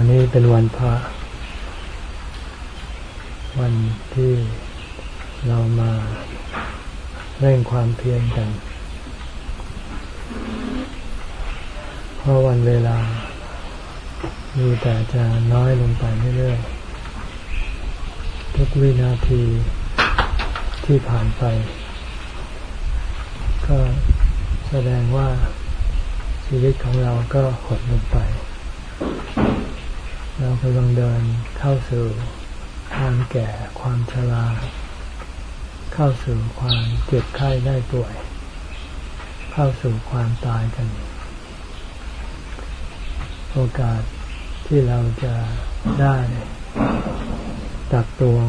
วันนี้เป็นวันพระ วันที่เรามาเร่งความเพียรกัน เพราะวันเวลา มีแต่จะน้อยลงไปเรื่อยๆ ทุกวินาทีที่ผ่านไป ก็แสดงว่าชีวิตของเราก็หดลงไป เรากำลังเดินเข้าสู่ความแก่ความชรา เข้าสู่ความเจ็บไข้ได้ป่วย เข้าสู่ความตายกัน โอกาสที่เราจะได้ตักตวง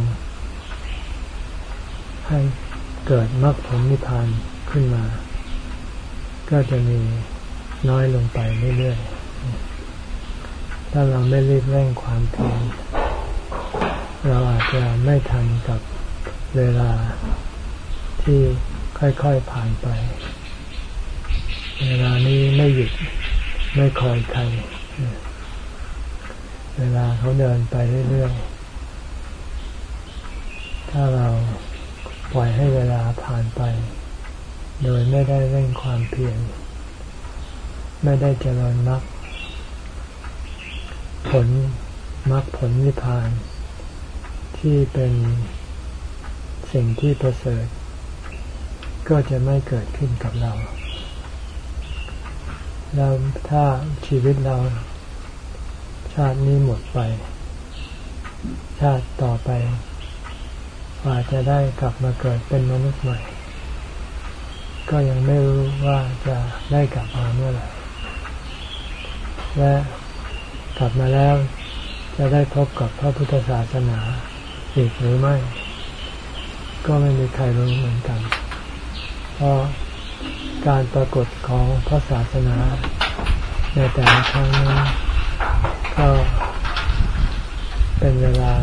ให้เกิดมรรคผลนิพพานขึ้นมา ก็จะมีน้อยลงไปเรื่อยๆ ถ้าเราไม่รีบเร่งความเพียรเราอาจจะไม่ทันกับเวลาที่ค่อยๆผ่านไป เวลานี้ไม่หยุดไม่คอยใคร เวลาเขาเดินไปเรื่อยๆ ถ้าเราปล่อยให้เวลาผ่านไป โดยไม่ได้เร่งความเพียร ไม่ได้เจริญมรรค ผลมรรคผลนิพพาน ที่เป็นสิ่งที่ประเสริฐ ก็จะไม่เกิดขึ้นกับเรา แล้วถ้าชีวิตเราชาตินี้หมดไป ชาติต่อไปกว่าจะได้กลับมาเกิดเป็นมนุษย์ใหม่ ก็ยังไม่รู้ว่าจะได้กลับมาเมื่อไหร่และ กลับมาแล้ว จะได้พบกับพระพุทธศาสนาอีกหรือไม่ ก็ไม่มีใครรู้เหมือนกัน เพราะการปรากฏของพระศาสนา ในแต่ละครั้งนั้นก็เป็นเวลา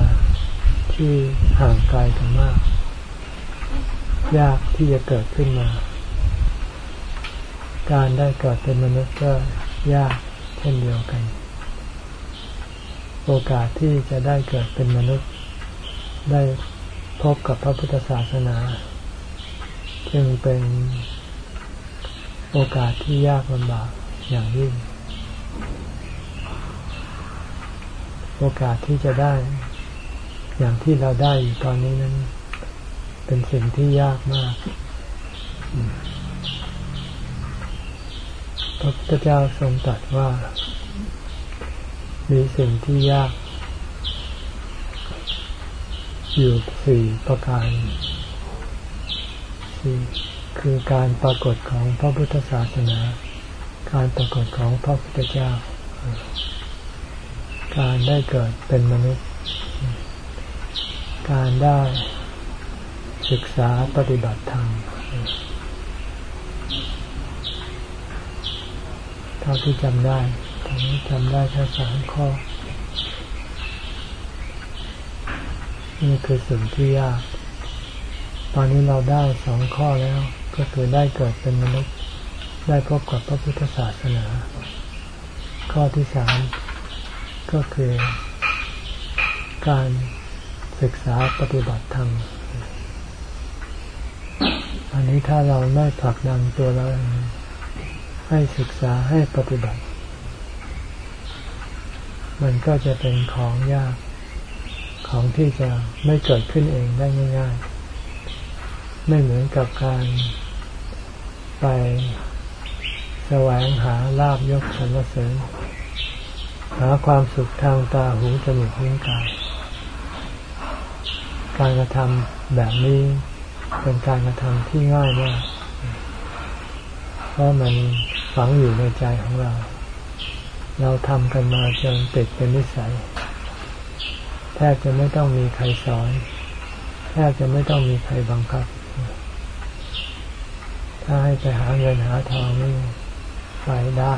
ที่ห่างไกลกันมาก ยากที่จะเกิดขึ้นมา การได้เกิดเป็นมนุษย์ก็ยากเช่นเดียวกัน โอกาสที่จะได้เกิดเป็นมนุษย์ได้พบกับพระพุทธศาสนา จึงเป็นโอกาสที่ยากลำบากอย่างยิ่ง โอกาสที่จะได้ อย่างที่เราได้อยู่ตอนนี้นั้น เป็นสิ่งที่ยากมาก พระพุทธเจ้าทรงตรัสว่า มีสิ่งที่ยาก อยู่สี่ประการสี่คือการปรากฏของพระพุทธศาสนา การปรากฏของพระพุทธเจ้า การได้เกิดเป็นมนุษย์ การได้ศึกษาปฏิบัติธรรมเท่าที่จำได้ นนี้จำได้แค่สามข้อ นี่คือสิ่งที่ยาก ตอนนี้เราได้สองข้อแล้ว ก็คือได้เกิดเป็นมนุษย์ ได้พบกับพระพุทธศาสนา ข้อที่สามก็คือการศึกษาปฏิบัติธรรม อันนี้ถ้าเราไม่ผลักดันตัวเราให้ศึกษาให้ปฏิบัติ มันก็จะเป็นของยาก ของที่จะไม่เกิดขึ้นเองได้ง่าย ๆ ไม่เหมือนกับการไปแสวงหาลาบยกสรรเสริญ หาความสุขทางตาหูจมูกลิ้นกายการกระทำแบบนี้เป็นการกระทำที่ง่ายมาก เพราะมันฝังอยู่ในใจของเรา เราทำกันมาจนติดเป็นนิสัย แทบจะไม่ต้องมีใครสอน แทบจะไม่ต้องมีใครบังคับ ถ้าให้ไปหาเงินหาทองนี่ไปได้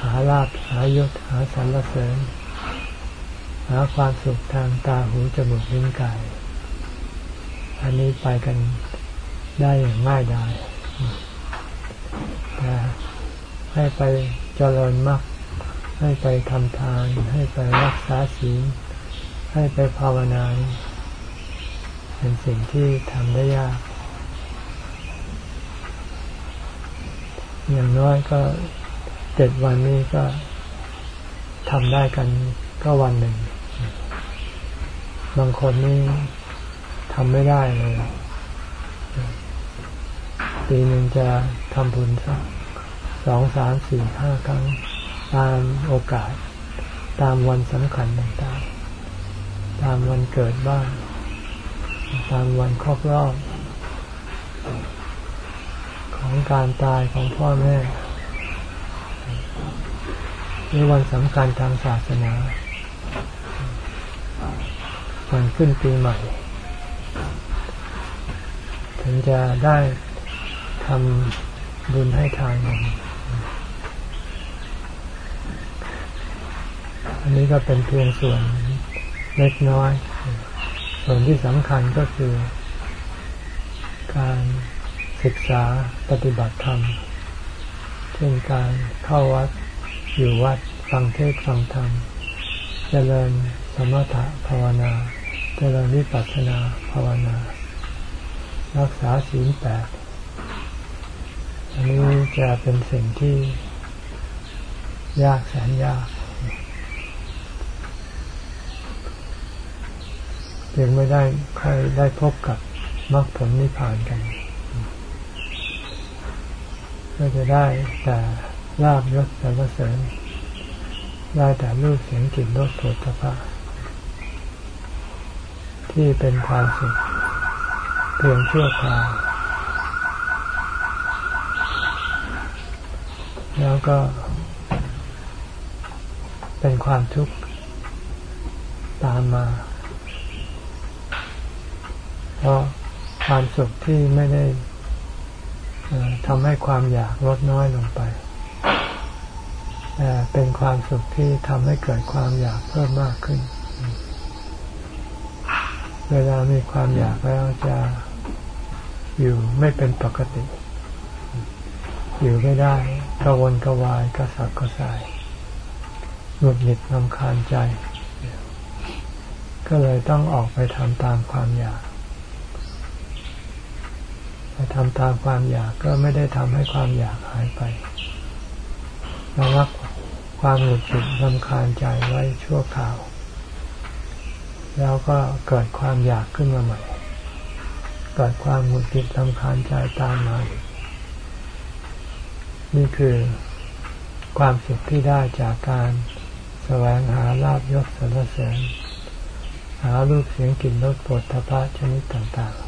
หาลาบหายศหาสรรเสริญ หาความสุขทางตาหูจมูกลิ้นกาย อันนี้ไปกันได้อย่างง่ายดายแต่ให้ไป เจริญมรรคให้ไปทำทาน ให้ไปรักษาศีลให้ไปภาวนาเป็นสิ่งที่ทำได้ยาก อย่างน้อยก็เจ็ดวันนี้ก็ทำได้กันก็วันหนึ่ง บางคนนี่ทำไม่ได้เลยปีหนึ่งจะทำบุญสัก สองสามสี่ห้าครั้ง ตามโอกาส ตามวันสำคัญต่างๆ ตามวันเกิดบ้าง ตามวันครอบรอบ ของการตายของพ่อแม่หรือวันสำคัญทางศาสนาวันขึ้นปีใหม่ ถึงจะได้ทำบุญให้ทานกัน อันนี้ก็เป็นเพียงส่วนเล็กน้อย ส่วนที่สำคัญก็คือ การศึกษาปฏิบัติธรรม เช่นการเข้าวัดอยู่วัดฟังเทศฟังธรรม เจริญสมถะภาวนา เจริญวิปัสสนาภาวนา รักษาศีลแปดอันนี้จะเป็นสิ่งที่ยากแสนยาก ยังไม่ได้ใครได้พบกับมรรคผลนิพพานกันก็จะได้แต่ลาบยศสรรเสริญได้แต่รูปเสียงกลิ่นรสผลิตภัณที่เป็นความสุขเพียงชั่วคราวแล้วก็ เป็นความทุกข์ตามมา เพราะความสุขที่ไม่ได้ทำให้ความอยากลดน้อยลงไปแต่เป็นความสุขที่ทำให้เกิดความอยากเพิ่มมากขึ้น เวลามีความอยากแล้วจะอยู่ไม่เป็นปกติ อยู่ไม่ได้กระวนกระวายกระสับกระส่ายหงุดหงิดลำคาญใจ ก็เลยต้องออกไปทำตามความอยาก ไปทำตามความอยากก็ไม่ได้ทำให้ความอยากหายไปเระงับความหงุดหงิดลำคาญใจไว้ชั่วคราว แล้วก็เกิดความอยากขึ้นมาใหม่ เกิดความหงุดหงิดลำคาญใจตามมานี่คือความสุขที่ได้จากการแสวงหาลาบยศสรรเสริญหารูปเสียงกลิ่นรสปวดทพะชนิดต่างๆ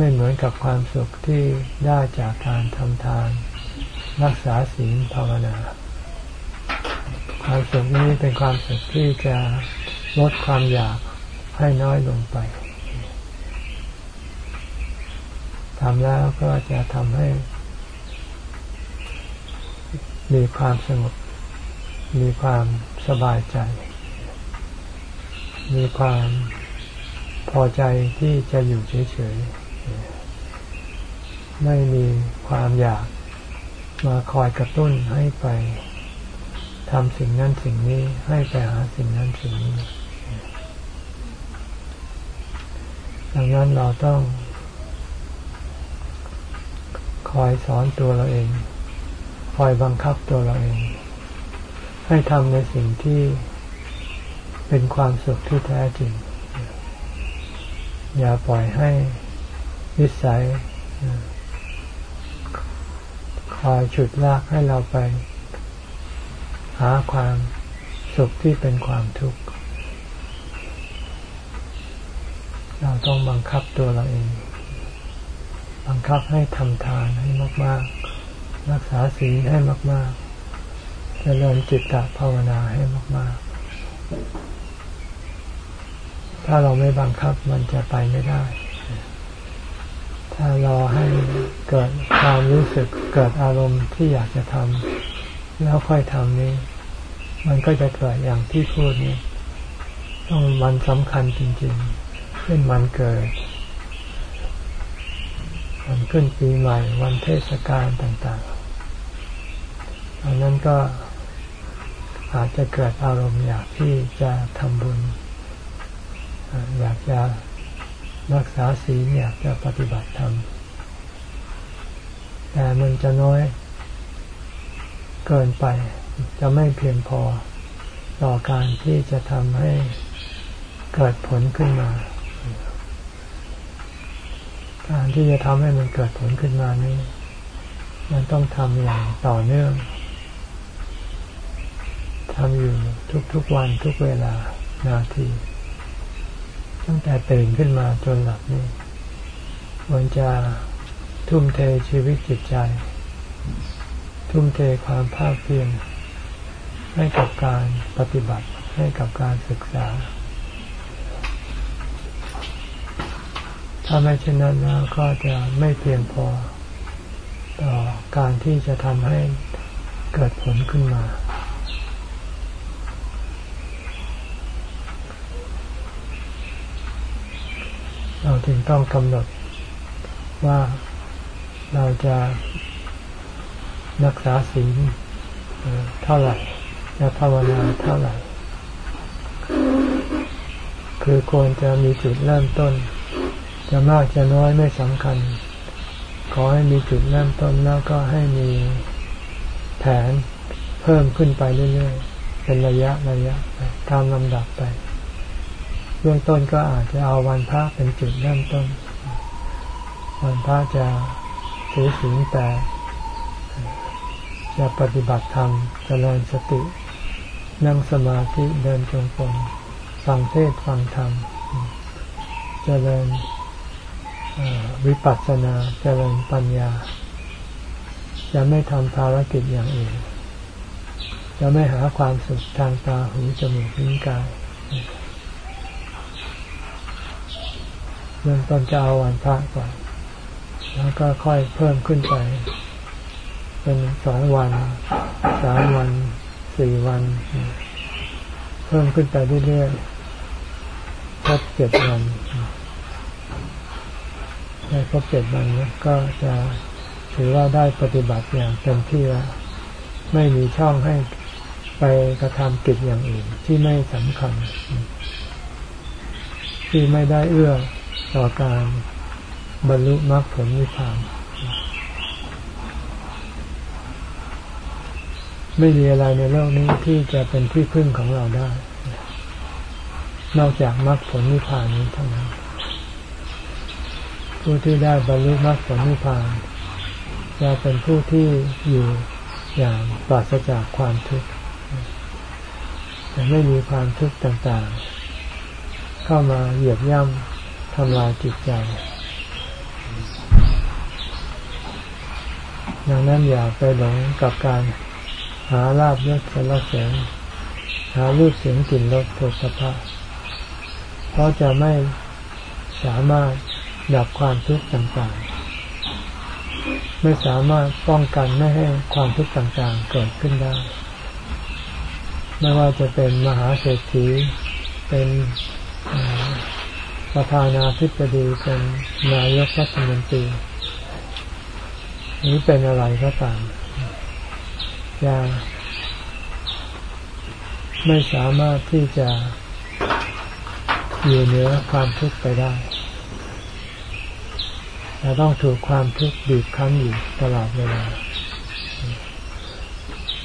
ไม่เหมือนกับความสุขที่ได้จากการทำทาน รักษาศีลภาวนา ความสุขนี้เป็นความสุขที่จะลดความอยากให้น้อยลงไปทำแล้วก็จะทำให้ มีความสงบ มีความสบายใจ มีความพอใจที่จะอยู่เฉยๆ ไม่มีความอยากมาคอยกระตุ้นให้ไปทำสิ่งนั้นสิ่งนี้ให้ไปหาสิ่งนั้นสิ่งนี้ ดังนั้นเราต้อง คอยสอนตัวเราเอง คอยบังคับตัวเราเอง ให้ทำในสิ่งที่เป็นความสุขที่แท้จริง อย่าปล่อยให้วิสัย คอยฉุดลากให้เราไป หาความสุขที่เป็นความทุกข์ เราต้องบังคับตัวเราเอง บังคับให้ทำทานให้มาก ๆ รักษาศีลให้มากๆจเจริญจิตตภาวนาให้มาก ๆ ถ้าเราไม่บังคับมันจะไปไม่ได้ รอให้เกิดความรู้สึกเกิดอารมณ์ที่อยากจะทำแล้วค่อยทำนี้ มันก็จะเกิดอย่างที่พูดนี้ ต้องมันสำคัญจริงๆเช่นมันเกิดวันขึ้นปีใหม่วันเทศกาลต่างๆอันนั้นก็อาจจะเกิดอารมณ์อยากที่จะทำบุญ อยากจะ รักษาศีลอยากจะปฏิบัติธรรม แต่มันจะน้อยเกินไป จะไม่เพียงพอต่อการที่จะทำให้เกิดผลขึ้นมา การที่จะทำให้มันเกิดผลขึ้นมานี้ มันต้องทำอย่างต่อเนื่องทำอยู่ทุกๆวันทุกเวลานาที ตั้งแต่ตื่นขึ้นมาจนหลับนี่มันจะทุ่มเทชีวิตจิตใจ ทุ่มเทความภาคเพียรให้กับการปฏิบัติให้กับการศึกษา ถ้าไม่เช่นนั้นแล้วก็จะไม่เพียงพอต่อการที่จะทำให้เกิดผลขึ้นมา เราจึงต้องกำหนดว่าเราจะรักษาศีลเท่าไหร่จะภาวนาเท่าไหร่ คือควรจะมีจุดเริ่มต้น จะมากจะน้อยไม่สำคัญ ขอให้มีจุดเริ่มต้นแล้วก็ให้มีแผนเพิ่มขึ้นไปเรื่อยๆ เป็นระยะระยะตามลำดับไป บื้องต้นก็อาจจะเอาวันพระเป็นจุดเริ่มต้น วันพระจะถือศีลแต่จะปฏิบัติธรรมเจริญสติ นั่งสมาธิเดินจงกรมฟังเทศฟังธรรมเจริญวิปัสสนาเจริญปัญญา จะไม่ทำภารกิจอย่างอื่นจะไม่หาความสุขทางตาหูจมูกลิ้นกาย เริ่มต้นจะเอาวันพระก่อนแล้วก็ค่อยเพิ่มขึ้นไป เป็นสองวันสามวันสี่วัน เพิ่มขึ้นไปเรื่อยๆครบเจ็ดวันได้ครบเจ็ดวันก็จะถือว่าได้ปฏิบัติอย่างเต็มที่แล้วไม่มีช่องให้ไปกระทำกิจอย่างอื่นที่ไม่สำคัญ ที่ไม่ได้เอื้อ ต่อการบรรลุมรรคผลนิพพาน ไม่มีอะไรในโลกนี้ที่จะเป็นที่พึ่งของเราได้ นอกจากมรรคผลนิพพานนี้เท่านั้น ผู้ที่ได้บรรลุมรรคผลนิพพานจะเป็นผู้ที่อยู่อย่างปราศจากความทุกข์จะไม่มีความทุกข์ต่างๆ เข้ามาเหยียบย่ำ ทำลายจิตใจ ดังนั้นอย่าไปหลงกับการหาลาบยศสรรเสริญหารูปเสียงกลิ่นรสโผฏฐะเพราะจะไม่สามารถดับความทุกข์ต่างๆ ไม่สามารถป้องกันไม่ให้ความทุกข์ต่างๆ เกิดขึ้นได้ ไม่ว่าจะเป็นมหาเศรษฐี เป็น ประธานาธิบดีเป็นนายกรัฐมนตรีนี้เป็นอะไรก็ตามจะไม่สามารถที่จะอยู่เหนือความทุกข์ไปได้จะต้องถูกความทุกข์บีบคั้นอยู่ตลอดเวลา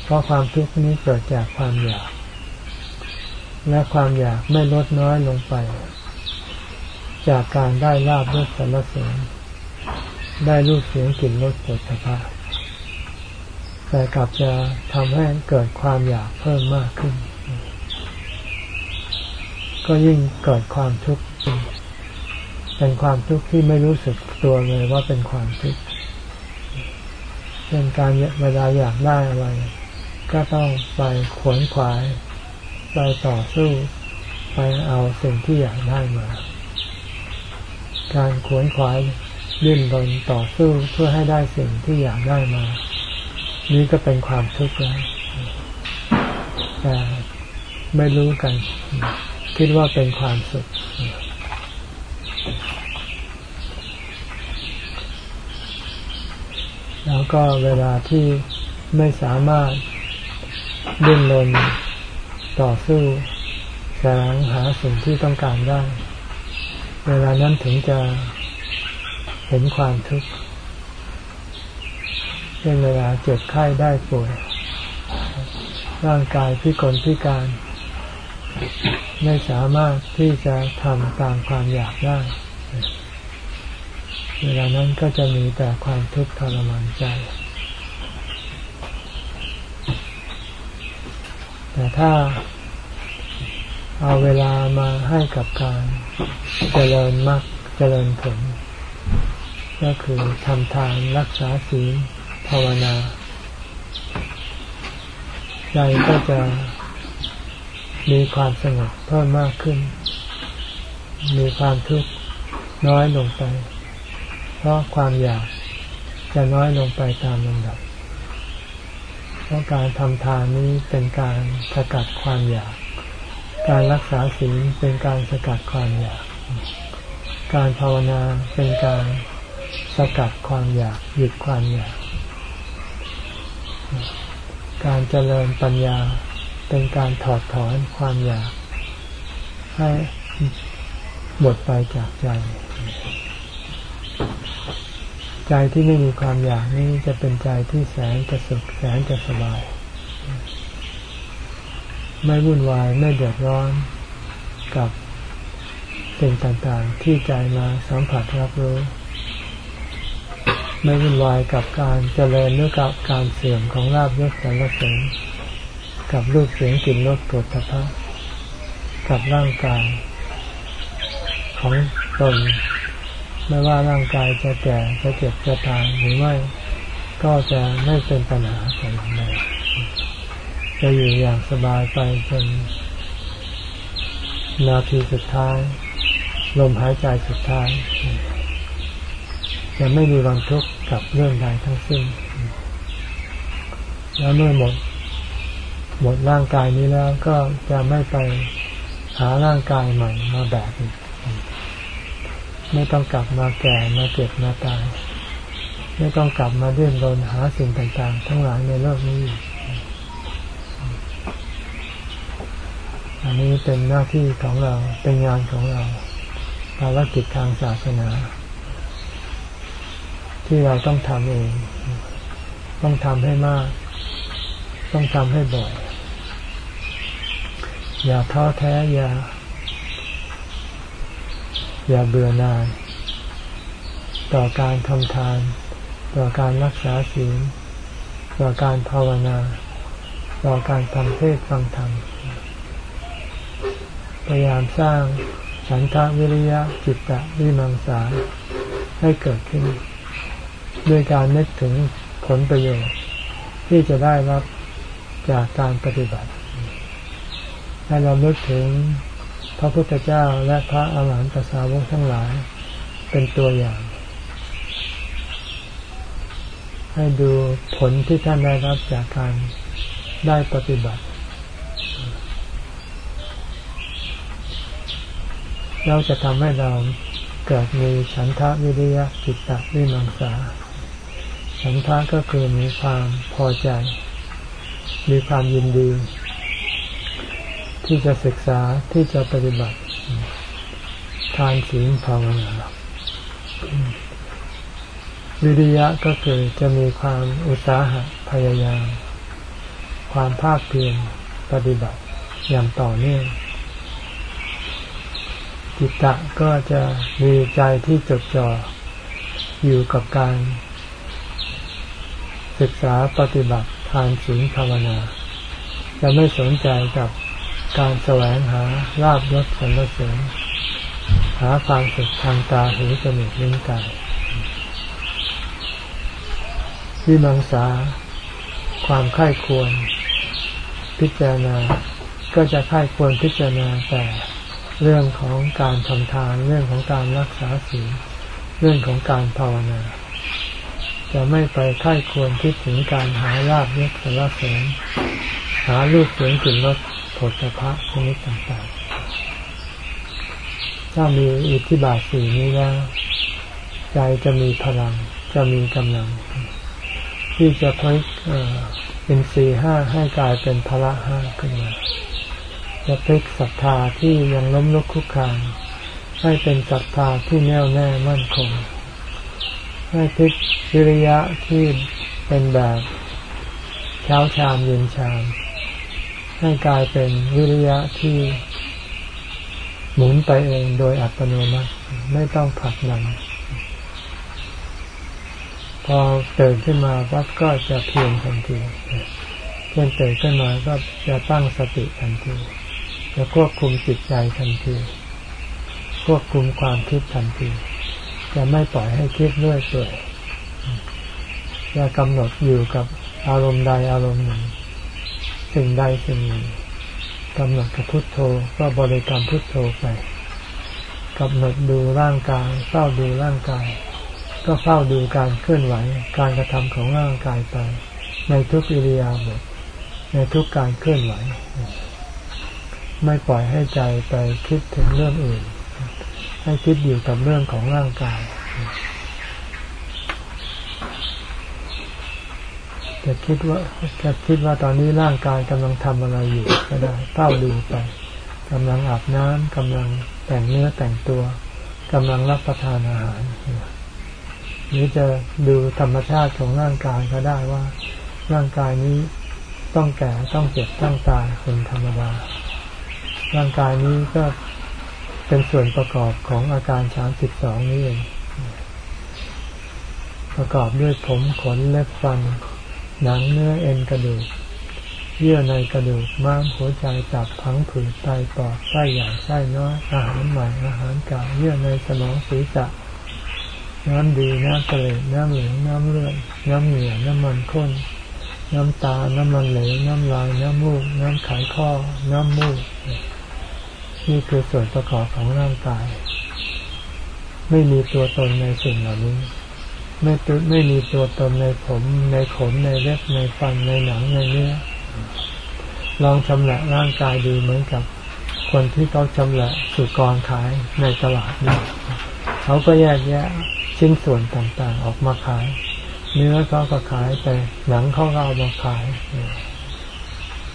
เพราะความทุกข์นี้เกิดจากความอยาก และความอยากไม่ลดน้อยลงไป จากการได้ลาบยศสรรเสริญได้รูปเสียงกลิ่นรสผลสะพาแต่กลับจะทำให้เกิดความอยากเพิ่มมากขึ้น ก็ยิ่งเกิดความทุกข์เป็นความทุกข์ที่ไม่รู้สึกตัวเลยว่าเป็นความทุกข์เป็นการเวลาอยากได้อะไร ก็ต้องไปขวนขวาย ไปต่อสู้ ไปเอาสิ่งที่อยากได้มา การขวนขวายดิ้นรนต่อสู้เพื่อให้ได้สิ่งที่อยากได้มา นี้ก็เป็นความทุกข์แล้วแต่ไม่รู้กัน คิดว่าเป็นความสุข แล้วก็เวลาที่ไม่สามารถดิ้นรนต่อสู้แสวงหาสิ่งที่ต้องการได้ เวลานั้นถึงจะเห็นความทุกข์เช่นเวลาเจ็บไข้ได้ป่วย ร่างกายพิกลพิการ ไม่สามารถที่จะทำตามความอยากได้ เวลานั้นก็จะมีแต่ความทุกข์ทรมานใจ แต่ถ้าเอาเวลามาให้กับการ เจริญมรรคเจริญผล ก็คือทำทานรักษาศีลภาวนาใจก็จะมีความสงบเพิ่มมากขึ้น มีความทุกข์น้อยลงไป เพราะความอยากจะน้อยลงไปตามลำดับ เพราะการทำทานนี้เป็นการสกัดความอยาก การรักษาศีลเป็นการสกัดความอยาก การภาวนาเป็นการสกัดความอยากหยุดความอยาก การเจริญปัญญาเป็นการถอดถอนความอยาก ให้หมดไปจากใจ ใจที่ไม่มีความอยากนี้จะเป็นใจที่แสนจะสุขแสนจะสบาย ไม่วุ่นวายไม่เดือดร้อนกับสิ่งต่างๆ ที่ใจมาสัมผัสรับรู้ ไม่วุ่นวายกับการเจริญหรือกับการเสื่อมของลาบยศสรรเสริญกับรูปเสียงกลิ่นรสปวดทพะกับร่างกาย ของตนไม่ว่าร่างกายจะแก่จะเจ็บจะตายหรือไม่ก็จะไม่เป็นปัญหาแต่อย่างใด จะอยู่อย่างสบายไปจนนาทีสุดท้าย ลมหายใจสุดท้าย จะไม่มีความทุกข์กับเรื่องใดทั้งสิ้น แล้วเมื่อหมด หมดร่างกายนี้แล้วก็จะไม่ไปหาร่างกายใหม่มาแบบอีกไม่ต้องกลับมาแก่มาเจ็บมาตาย ไม่ต้องกลับมาเดินรนหาสิ่งต่างๆ ทั้งหลายในโลกนี้ อันนี้เป็นหน้าที่ของเราเป็นงานของเราภารกิจทางศาสนา ที่เราต้องทำเอง ต้องทำให้มาก ต้องทำให้บ่อย อย่าท้อแท้อย่า อย่าเบื่อนายต่อการทำทาน ต่อการรักษาศีลต่อการภาวนา ต่อการทำเทศฟังธรรม พยายามสร้างฉันทะวิริยะจิตตะวิมังสาให้เกิดขึ้น ด้วยการนึกถึงผลประโยชน์ที่จะได้รับจากการปฏิบัติ ให้เราลึกถึงพระพุทธเจ้าและพระอาหารหันตสาวกทั้งหลายเป็นตัวอย่าง ให้ดูผลที่ท่านได้รับจากการได้ปฏิบัติ เราจะทำให้เราเกิดมีฉันทะวิริยะจิตตะวิมังสา ฉันทะก็คือมีความพอใจ มีความยินดี ที่จะศึกษาที่จะปฏิบัติ ทานศีลภาวนาวิริยะก็คือจะมีความอุตสาหะพยายาม ความภาคเพียรปฏิบัติอย่างต่อเนื่อง จิตตะก็จะมีใจที่จดจ่ออยู่กับการ ศึกษาปฏิบัติทานศีลภาวนา จะไม่สนใจกับการแสวงหาลาบยศสรรเสริญหาความสุขทางตาหูจมูกลิ้นกายวิมังสาความค่ายควร พิจารณา ก็จะค่ายควรพิจารณาแต่ เรื่องของการทำทาน เรื่องของการรักษาศีลเรื่องของการภาวนา จะไม่ไปค่ายควรคิดถึงการหาลาบยศสรรเสริญหารูปเสียงกลิ่นรสโผฏฐะชนิดต่างๆ ถ้ามีอิทธิบาทสี่นี้แล้วใจจะมีพลัง จะมีกำลัง ที่จะพลิกเป็นสีห้าให้กลายเป็นพละห้าขึ้นมา จะพลิกศรัทธาที่ยังล้มลุกคุกคานให้เป็นศรัทธาที่แน่วแน่มั่นคง ให้พลิกวิริยะที่เป็นแบบเช้าชามเย็นชามให้กลายเป็นวิริยะที่หมุนไปเองโดยอัตโนมัติไม่ต้องผลักดันพอตื่นขึ้นมาวัดก็จะเพียรทันทีเช่นตื่นขึ้นมาก็จะตั้งสติทันที จะควบคุมจิตใจทันทีควบคุมความคิดทันทีจะไม่ปล่อยให้คิดเรื่อยเปื่อยจะกำหนดอยู่กับอารมณ์ใดอารมณ์หนึ่ง สิ่งใดสิ่งหนึ่งกำหนดกับพุทโธก็บริกรรมพุทโธไปกำหนดดูร่างกายเฝ้าดูร่างกาย ก็เฝ้าดูการเคลื่อนไหว การกระทำของร่างกายไป ในทุกอิริยาบถในทุกการเคลื่อนไหว ไม่ปล่อยให้ใจไปคิดถึงเรื่องอื่น ให้คิดอยู่กับเรื่องของร่างกายจะคิดว่าจะคิดว่าตอนนี้ร่างกายกำลังทำอะไรอยู่ก็ได้เฝ้าดูไปกำลังอาบน้ำกำลังแต่งเนื้อแต่งตัวกำลังรับประทานอาหารหรือจะดูธรรมชาติของร่างกายก็ได้ว่า ร่างกายนี้ต้องแก่ต้องเจ็บต้องตายเป็นธรรมดา ร่างกายนี้ก็เป็นส่วนประกอบของอาการสามสิบสองนี้เองประกอบด้วยผมขนเล็บฟัน หนังเนื้อเอ็นกระดูก เยื่อในกระดูกม้ามหัวใจตับพังผืดไตปอดไส้ใหญ่ไส้น้อยอาหารใหม่อาหารเก่าเยื่อในสมองศีรษะน้ำดีน้ำเกลือน้ำเหลืองน้ำเลือดน้ำเหนียวน้ำมันข้น น้ำตา น้ำมันเหลวน้ำลาย น้ำมูก น้ำไขข้อ น้ำมูก นี่คือส่วนประกอบของร่างกาย ไม่มีตัวตนในสิ่งเหล่านี้ ไม่ตัวไม่มีตัวตนในผม ในขนในเล็บในฟันในหนังในเนื้อลองชำระร่างกายดูเหมือนกับคนที่เขาชำระสุกรขายในตลาดนี่เขาก็แยกแยะชิ้นส่วนต่างๆ ออกมาขาย เนื้อเขาก็ขายไปหนังเขาก็เอามาขาย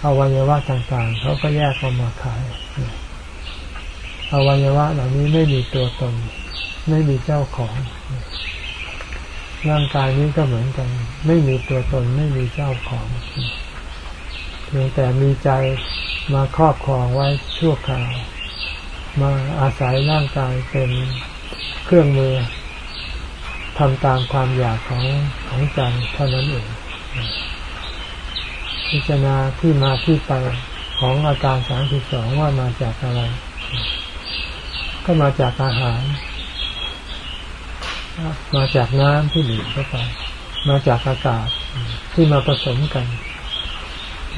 อวัยวะต่างๆเขาก็แยกออกมาขาย อวัยวะเหล่านี้ไม่มีตัวตน ไม่มีเจ้าของ ร่างกายนี้ก็เหมือนกัน ไม่มีตัวตนไม่มีเจ้าของเพียงแต่มีใจมาครอบครองไว้ชั่วคราว มาอาศัยร่างกายเป็นเครื่องมือทำตามความอยากของของใจเท่านั้นเองพิจารณาที่มาที่ไปของอาการสามสิบสองว่ามาจากอะไร ก็มาจากอาหาร มาจากน้ำที่ดื่มเข้าไป มาจากอากาศที่มาผสมกัน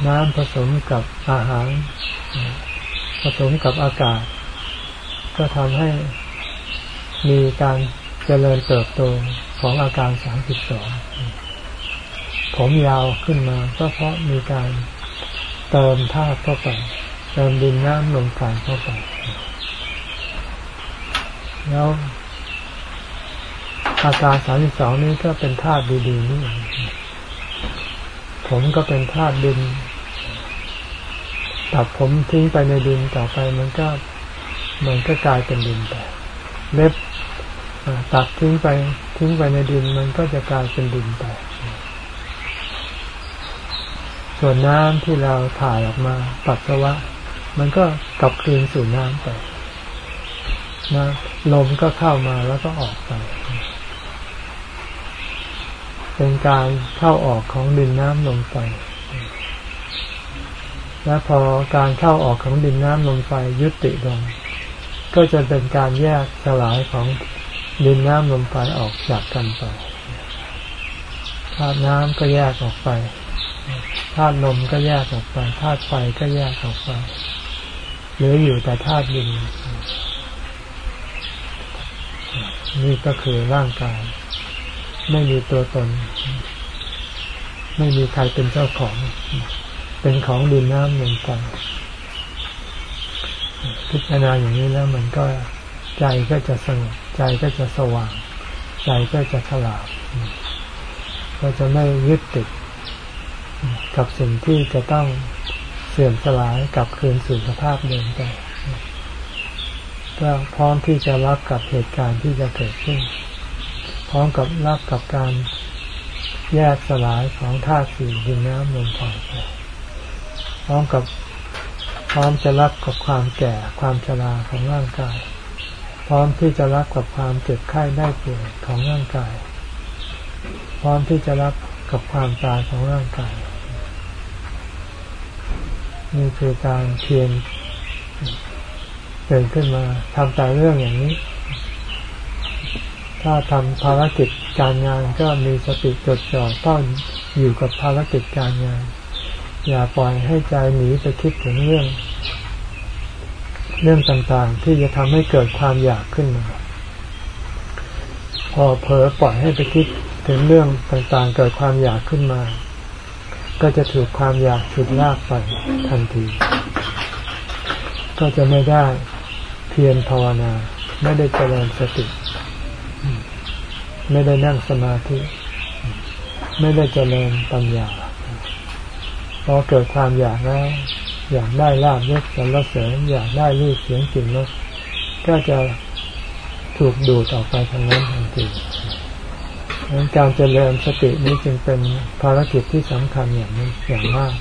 น้ำผสมกับอาหาร ผสมกับอากาศ ก็ทำให้มีการเจริญเติบโตของอาการสามสิบสองผมยาวขึ้นมาก็เพราะมีการเติมธาตุเข้าไป เติมดินน้ำลมไฟเข้าไป แล้วอาการสามสิบสองนี้ก็เป็นธาตุดีๆนี่ผมก็เป็นธาตุดิน ตัดผมทิ้งไปในดินต่อไปมันก็มันก็กลายเป็นดินไป เล็บตัดทิ้งไปทิ้งไปในดินมันก็จะกลายเป็นดินไป ส่วนน้ำที่เราถ่ายออกมาปัสสาวะ มันก็กลับคืนสู่น้ำไป นะลมก็เข้ามาแล้วก็ออกไป เป็นการเข้าออกของดินน้ำลมไฟและพอการเข้าออกของดินน้ำลมไฟยุติลง ก็จะเป็นการแยกสลายของดินน้ำลมไฟออกจากกันไปธาตุน้ำก็แยกออกไปธาตุลมก็แยกออกไปธาตุไฟก็แยกออกไปเหลืออยู่แต่ธาตุดิน นี่ก็คือร่างกาย ไม่มีตัวตน ไม่มีใครเป็นเจ้าของ เป็นของดินน้ำลมไฟพิจารณาอย่างนี้แล้วมันก็ใจก็จะสงบใจก็จะสว่าง ใจก็จะฉลาดก็จะไม่ยึดติด กับสิ่งที่จะต้องเสื่อมสลายกลับคืนสู่สภาพเดิมไป ก็พร้อมที่จะรับกับเหตุการณ์ที่จะเกิดขึ้น พร้อมกับรับกับการแยกสลายของธาตุสี่ดินน้ำลมไฟพร้อมกับพร้อมจะรับกับความแก่ความชราของร่างกาย พร้อมที่จะรับกับความเจ็บไข้ได้ป่วยของร่างกาย พร้อมที่จะรับกับความตายของร่างกายนี่คือการเพียร เดินขึ้นมาทำแต่เรื่องอย่างนี้ ถ้าทำภารกิจการงานก็มีสติจดจ่อต้องอยู่กับภารกิจการงาน อย่าปล่อยให้ใจหนีไปคิดถึงเรื่อง เรื่องต่างๆ ที่จะทำให้เกิดความอยากขึ้นมาพอเผลอปล่อยให้ไปคิดถึงเรื่องต่างๆ เกิดความอยากขึ้นมา ก็จะถูกความอยากฉุดลากไปทันที ก็จะไม่ได้ เพียรภาวนา ไม่ได้เจริญสติ ไม่ได้นั่งสมาธิ ไม่ได้เจริญปัญญาพอเกิดความอยากแล้วอยากได้ลาบยศสรรเสริญอยากได้รูปเสียงกลิ่นรสก็จะถูกดูดออกไปทางนั้นทันทีการเจริญสตินี้จึงเป็นภารกิจที่สำคัญอย่างนี้อย่างมาก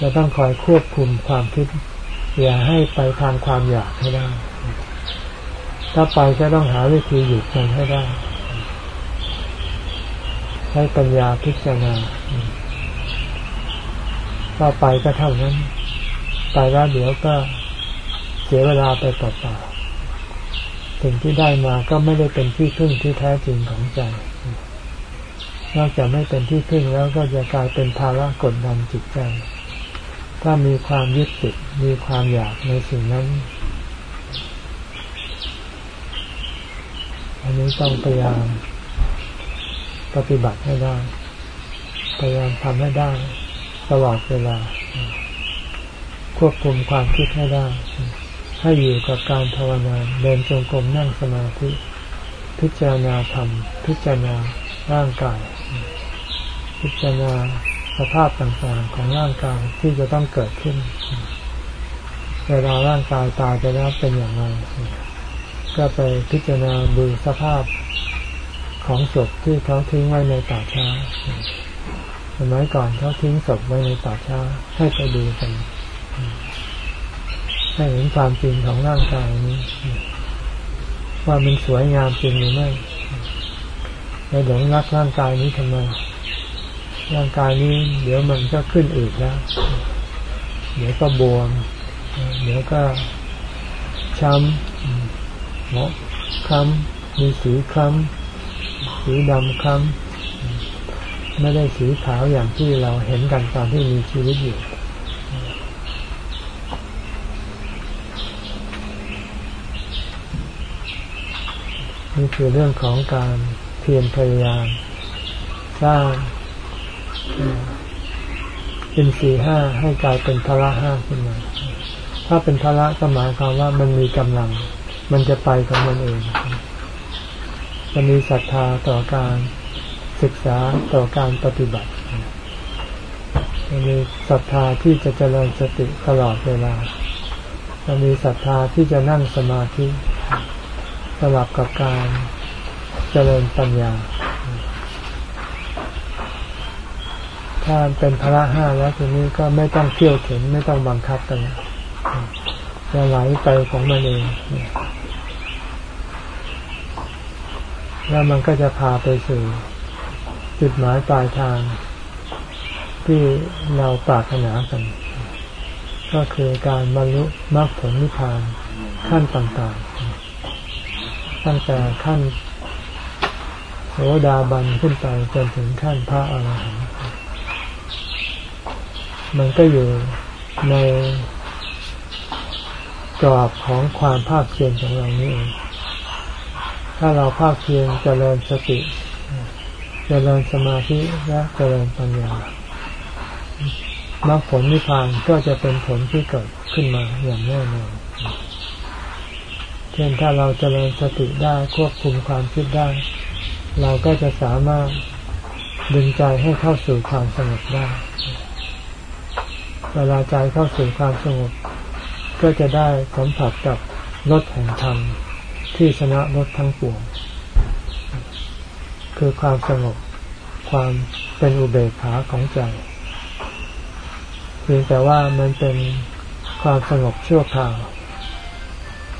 จะต้องคอยควบคุมความคิด อย่าให้ไปทางความอยากให้ได้ ถ้าไปก็ต้องหาวิธีหยุดมันให้ได้ ใช้ปัญญาพิจารณาถ้าไปก็เท่านั้น ไปแล้วเดี๋ยวก็เสียเวลาไปเปล่าๆสิ่งที่ได้มาก็ไม่ได้เป็นที่พึ่งที่แท้จริงของใจนอกจากไม่เป็นที่พึ่งแล้วก็จะกลายเป็นภาระกดดันจิตใจ ถ้ามีความยึดติดมีความอยากในสิ่งนั้น อันนี้ต้องพยายามปฏิบัติให้ได้ พยายามทำให้ได้ตลอดเวลา ควบคุมความคิดให้ได้ ให้อยู่กับการภาวนาเดินจงกรมนั่งสมาธิ พิจารณาธรรม พิจารณาร่างกาย พิจารณา สภาพต่างๆของร่างกายที่จะต้องเกิดขึ้น เวลาร่างกายตายไปแล้วเป็นอย่างไร ก็ไปพิจารณาดูสภาพของศพที่เขาทิ้งไว้ในป่าช้าสมัยก่อนเขาทิ้งศพไว้ในป่าช้าให้ไปดูกันให้เห็นความจริงของร่างกายนี้ ว่ามันสวยงามจริงหรือไม่ในหลงรักร่างกายนี้ทำไม ร่างกายนี้ เดี๋ยวมันก็ขึ้นอืดแล้ว เดี๋ยวก็บวม เดี๋ยวก็ช้ำหมอคล้ำมีสีคล้ำสีดำคล้ำไม่ได้สีขาวอย่างที่เราเห็นกันตอนที่มีชีวิตอยู่นี่คือเรื่องของการเพียรพยายามสร้าง อินทรีห้าให้กลายเป็นพละห้าขึ้นมา ถ้าเป็นพละก็หมายความว่ามันมีกำลัง มันจะไปของมันเองมันมีศรัทธาต่อการศึกษาต่อการปฏิบัติมันมีศรัทธาที่จะเจริญสติตลอดเวลามันมีศรัทธาที่จะนั่งสมาธิสลับกับการเจริญปัญญา ถ้าเป็นพระห้าแล้วทีนี้ก็ไม่ต้องเที่ยวเข็นไม่ต้องบังคับกันจะไหลไปของมันเองแล้วมันก็จะพาไปสู่จุดหมายปลายทาง ที่เราปรารถนากัน ก็คือการบรรลุมรรคผลนิพพานขั้นต่างๆ ตั้งแต่ขั้นโสดาบันขึ้นไปจนถึงขั้นพระอรหันต์ มันก็อยู่ในกรอบของความภาคเพียรของเรานี่เองถ้าเราภาคเพียรเจริญสติเจริญสมาธิและเจริญปัญญามรรคผลนิพพานก็จะเป็นผลที่เกิดขึ้นมาอย่างแน่นอนเช่นถ้าเราเจริญสติได้ควบคุมความคิดได้ เราก็จะสามารถดึงใจให้เข้าสู่ความสงบได้ เวลาใจเข้าสู่ความสงบ ก็จะได้สัมผัสกับรถแห่งธรรมที่ชนะรถทั้งปวง คือความสงบความเป็นอุเบกขาของใจเพียงแต่ว่ามันเป็นความสงบชั่วคราว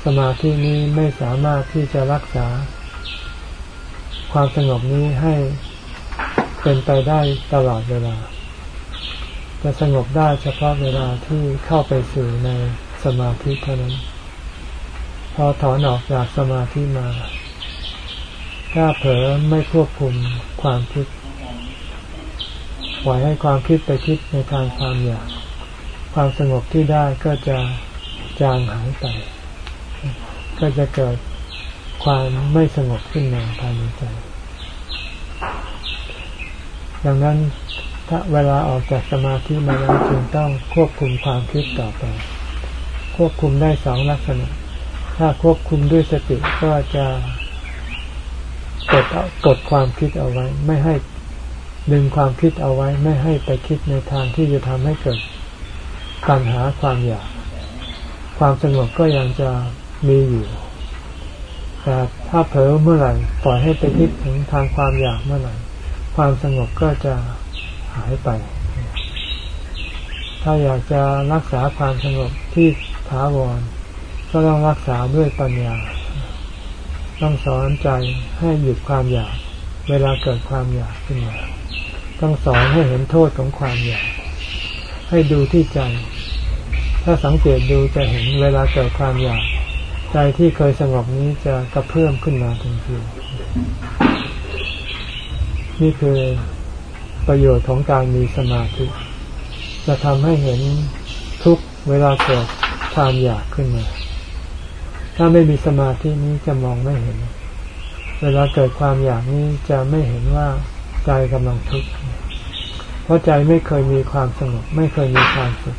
สมาธินี้ไม่สามารถที่จะรักษา ความสงบนี้ให้เป็นไปได้ตลอดเวลา จะสงบได้เฉพาะเวลาที่เข้าไปสู่ในสมาธิเท่านั้น พอถอนออกจากสมาธิมา ถ้าเผลอไม่ควบคุมความคิดปล่อยให้ความคิดไปคิดในทางความอยาก ความสงบที่ได้ก็จะจางหายไป ก็จะเกิดความไม่สงบขึ้นในภายในใจ ดังนั้น ถ้าเวลาออกจากสมาธิมาแล้วจึงต้องควบคุมความคิดต่อไป ควบคุมได้สองลักษณะ ถ้าควบคุมด้วยสติก็จะกดกดความคิดเอาไว้ ไม่ให้ดึงความคิดเอาไว้ ไม่ให้ไปคิดในทางที่จะทำให้เกิดปัญหาความอยาก ความสงบก็ยังจะมีอยู่แต่ถ้าเผลอเมื่อไหร่ปล่อยให้ไปคิดถึงทางความอยากเมื่อไหร่ ความสงบก็จะ หายไป ถ้าอยากจะรักษาความสงบที่ถาวร ก็ต้องรักษาด้วยปัญญา ต้องสอนใจให้หยุดความอยาก เวลาเกิดความอยากขึ้นมาต้องสอนให้เห็นโทษของความอยาก ให้ดูที่ใจ ถ้าสังเกตดูจะเห็นเวลาเกิดความอยาก ใจที่เคยสงบนี้จะกระเพื่อมขึ้นมาทันทีนี่คือ ประโยชน์ของการมีสมาธิ จะทำให้เห็นทุกเวลาเกิดความอยากขึ้นมา ถ้าไม่มีสมาธินี้จะมองไม่เห็น เวลาเกิดความอยากนี้จะไม่เห็นว่าใจกำลังทุกข์ เพราะใจไม่เคยมีความสงบไม่เคยมีความสุข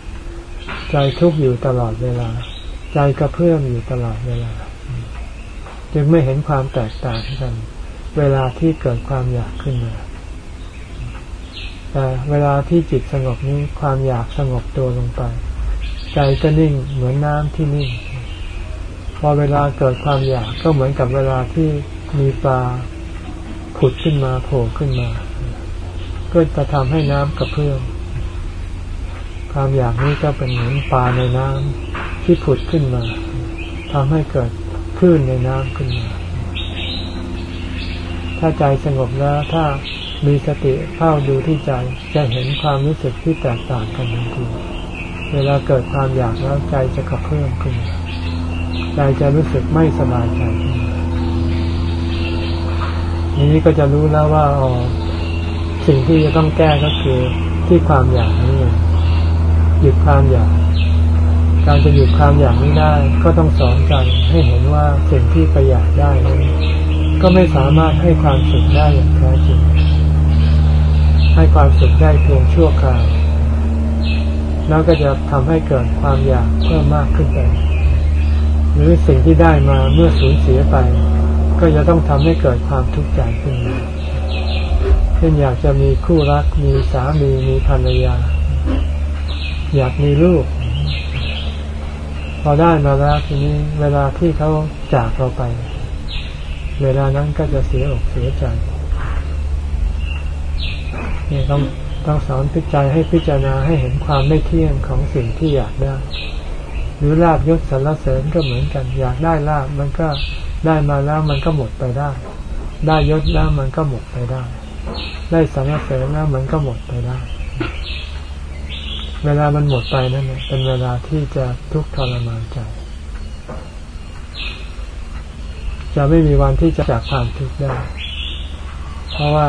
ใจทุกข์อยู่ตลอดเวลา ใจกระเพื่อมอยู่ตลอดเวลา จึงไม่เห็นความแตกต่างกัน เวลาที่เกิดความอยากขึ้นมา แต่เวลาที่จิตสงบนี้ความอยากสงบตัวลงไป ใจก็นิ่งเหมือนน้ำที่นิ่ง พอเวลาเกิดความอยากก็เหมือนกับเวลาที่มีปลาผุดขึ้นมาโผล่ขึ้นมา ก็จะทำให้น้ำกระเพื่อมความอยากนี้ก็เป็นเหมือนปลาในน้ำที่ผุดขึ้นมาทำให้เกิดคลื่นในน้ำขึ้นมา ถ้าใจสงบแล้วถ้า มีสติเข้าดูที่ใจจะเห็นความรู้สึกที่แตกต่างกันทันทีเวลาเกิดความอยากแล้วใจจะกระเพื่อมขึ้นใจจะรู้สึกไม่สบายใจนนี้ก็จะรู้แล้วว่าอ๋อสิ่งที่จะต้องแก้ก็คือที่ความอยากนี้หยุดความอยาก การจะหยุดความอยากนี้ได้ ก็ต้องสอนใจให้เห็นว่าสิ่งที่ไปอยากได้นั้นก็ไม่สามารถให้ความสุขได้อย่างแท้จริง ให้ความสุขได้เพียงชั่วคราวแล้วก็จะทำให้เกิดความอยากเพิ่มมากขึ้นไป หรือสิ่งที่ได้มาเมื่อสูญเสียไป ก็จะต้องทำให้เกิดความทุกข์ใจขึ้นมาเช่นอยากจะมีคู่รัก มีสามี มีภรรยา อยากมีลูก พอได้มาแล้วทีนี้เวลาที่เขาจากเราไป เวลานั้นก็จะเสียอกเสียใจ นี่ต้องต้องสอนพิจารให้พิจารณาให้เห็นความไม่เที่ยงของสิ่งที่อยากได้ หรือลาบยศสรรเสริญก็เหมือนกัน อยากได้ลาบมันก็ได้มาแล้วมันก็หมดไปได้ ได้ยศแล้วมันก็หมดไปได้ ได้สรรเสริญแล้วมันก็หมดไปได้ เวลามันหมดไปนั่นเป็นเวลาที่จะทุกข์ทรมานใจจะไม่มีวันที่จะจากความทุกข์ได้ เพราะว่า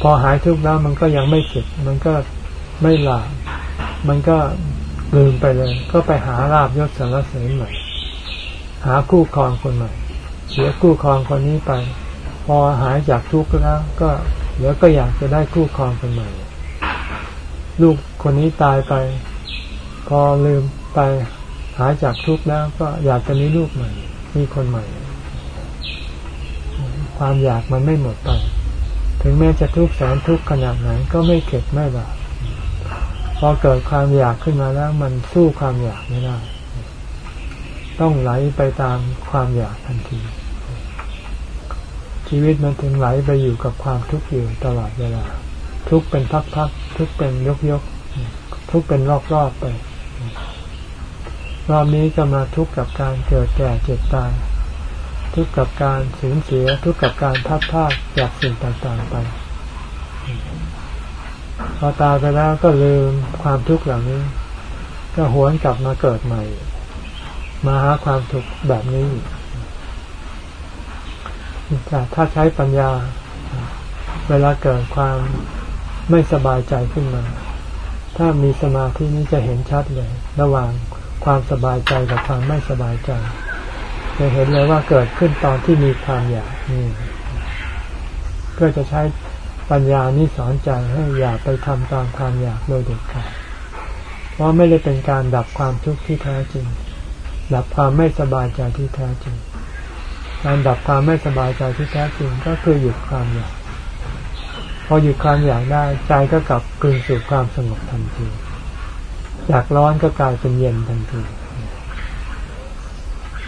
พอหายทุกข์แล้วมันก็ยังไม่เข็ดมันก็ไม่หลาบมันก็ลืมไปเลย ก็ไปหาลาบยศสรรเสริญใหม่ หาคู่ครองคนใหม่ เสียคู่ครองคนนี้ไป พอหายจากทุกข์แล้ว ก็เดี๋ยวก็อยากจะได้คู่ครองคนใหม่ ลูกคนนี้ตายไป พอลืมไปหายจากทุกข์แล้ว ก็อยากจะมีลูกใหม่ มีคนใหม่ ความอยากมันไม่หมดไป ถึงแม้จะทุกข์แสนทุกข์ขนาดไหนก็ไม่เข็ดไม่หลาพอเกิดความอยากขึ้นมาแล้วมันสู้ความอยากไม่ได้ ต้องไหลไปตามความอยากทันที ชีวิตมันถึงไหลไปอยู่กับความทุกข์อยู่ตลอดเวลา ทุกเป็นพักๆทุกเป็นยกๆทุกเป็นรอบๆไป รอบนี้ก็มาทุกข์กับการเกิดแก่เจ็บตาย ทุกข์กับการสูญเสียทุกข์กับการพัดพากจากสิ่งต่างๆไป พอตายไปแล้วก็ลืมความทุกข์เหล่านี้ ก็หวนกลับมาเกิดใหม่ มาหาความทุกข์แบบนี้แต่ถ้าใช้ปัญญา เวลาเกิดความไม่สบายใจขึ้นมา ถ้ามีสมาธินี้จะเห็นชัดเลย ระหว่างความสบายใจกับความไม่สบายใจ จะเห็นเลยว่าเกิดขึ้นตอนที่มีความอยากนี่ก็จะใช้ปัญญานี้สอนใจให้อย่าไปทำตามความอยากโดยเด็ดขาดเพราะไม่ได้เป็นการดับความทุกข์ที่แท้จริง ดับความไม่สบายใจที่แท้จริง การดับความไม่สบายใจที่แท้จริงก็คือหยุดความอยาก พอหยุดความอยากได้ใจก็กลับคืนสู่ความสงบทันทีจากร้อนก็กลายเป็นเย็นทันที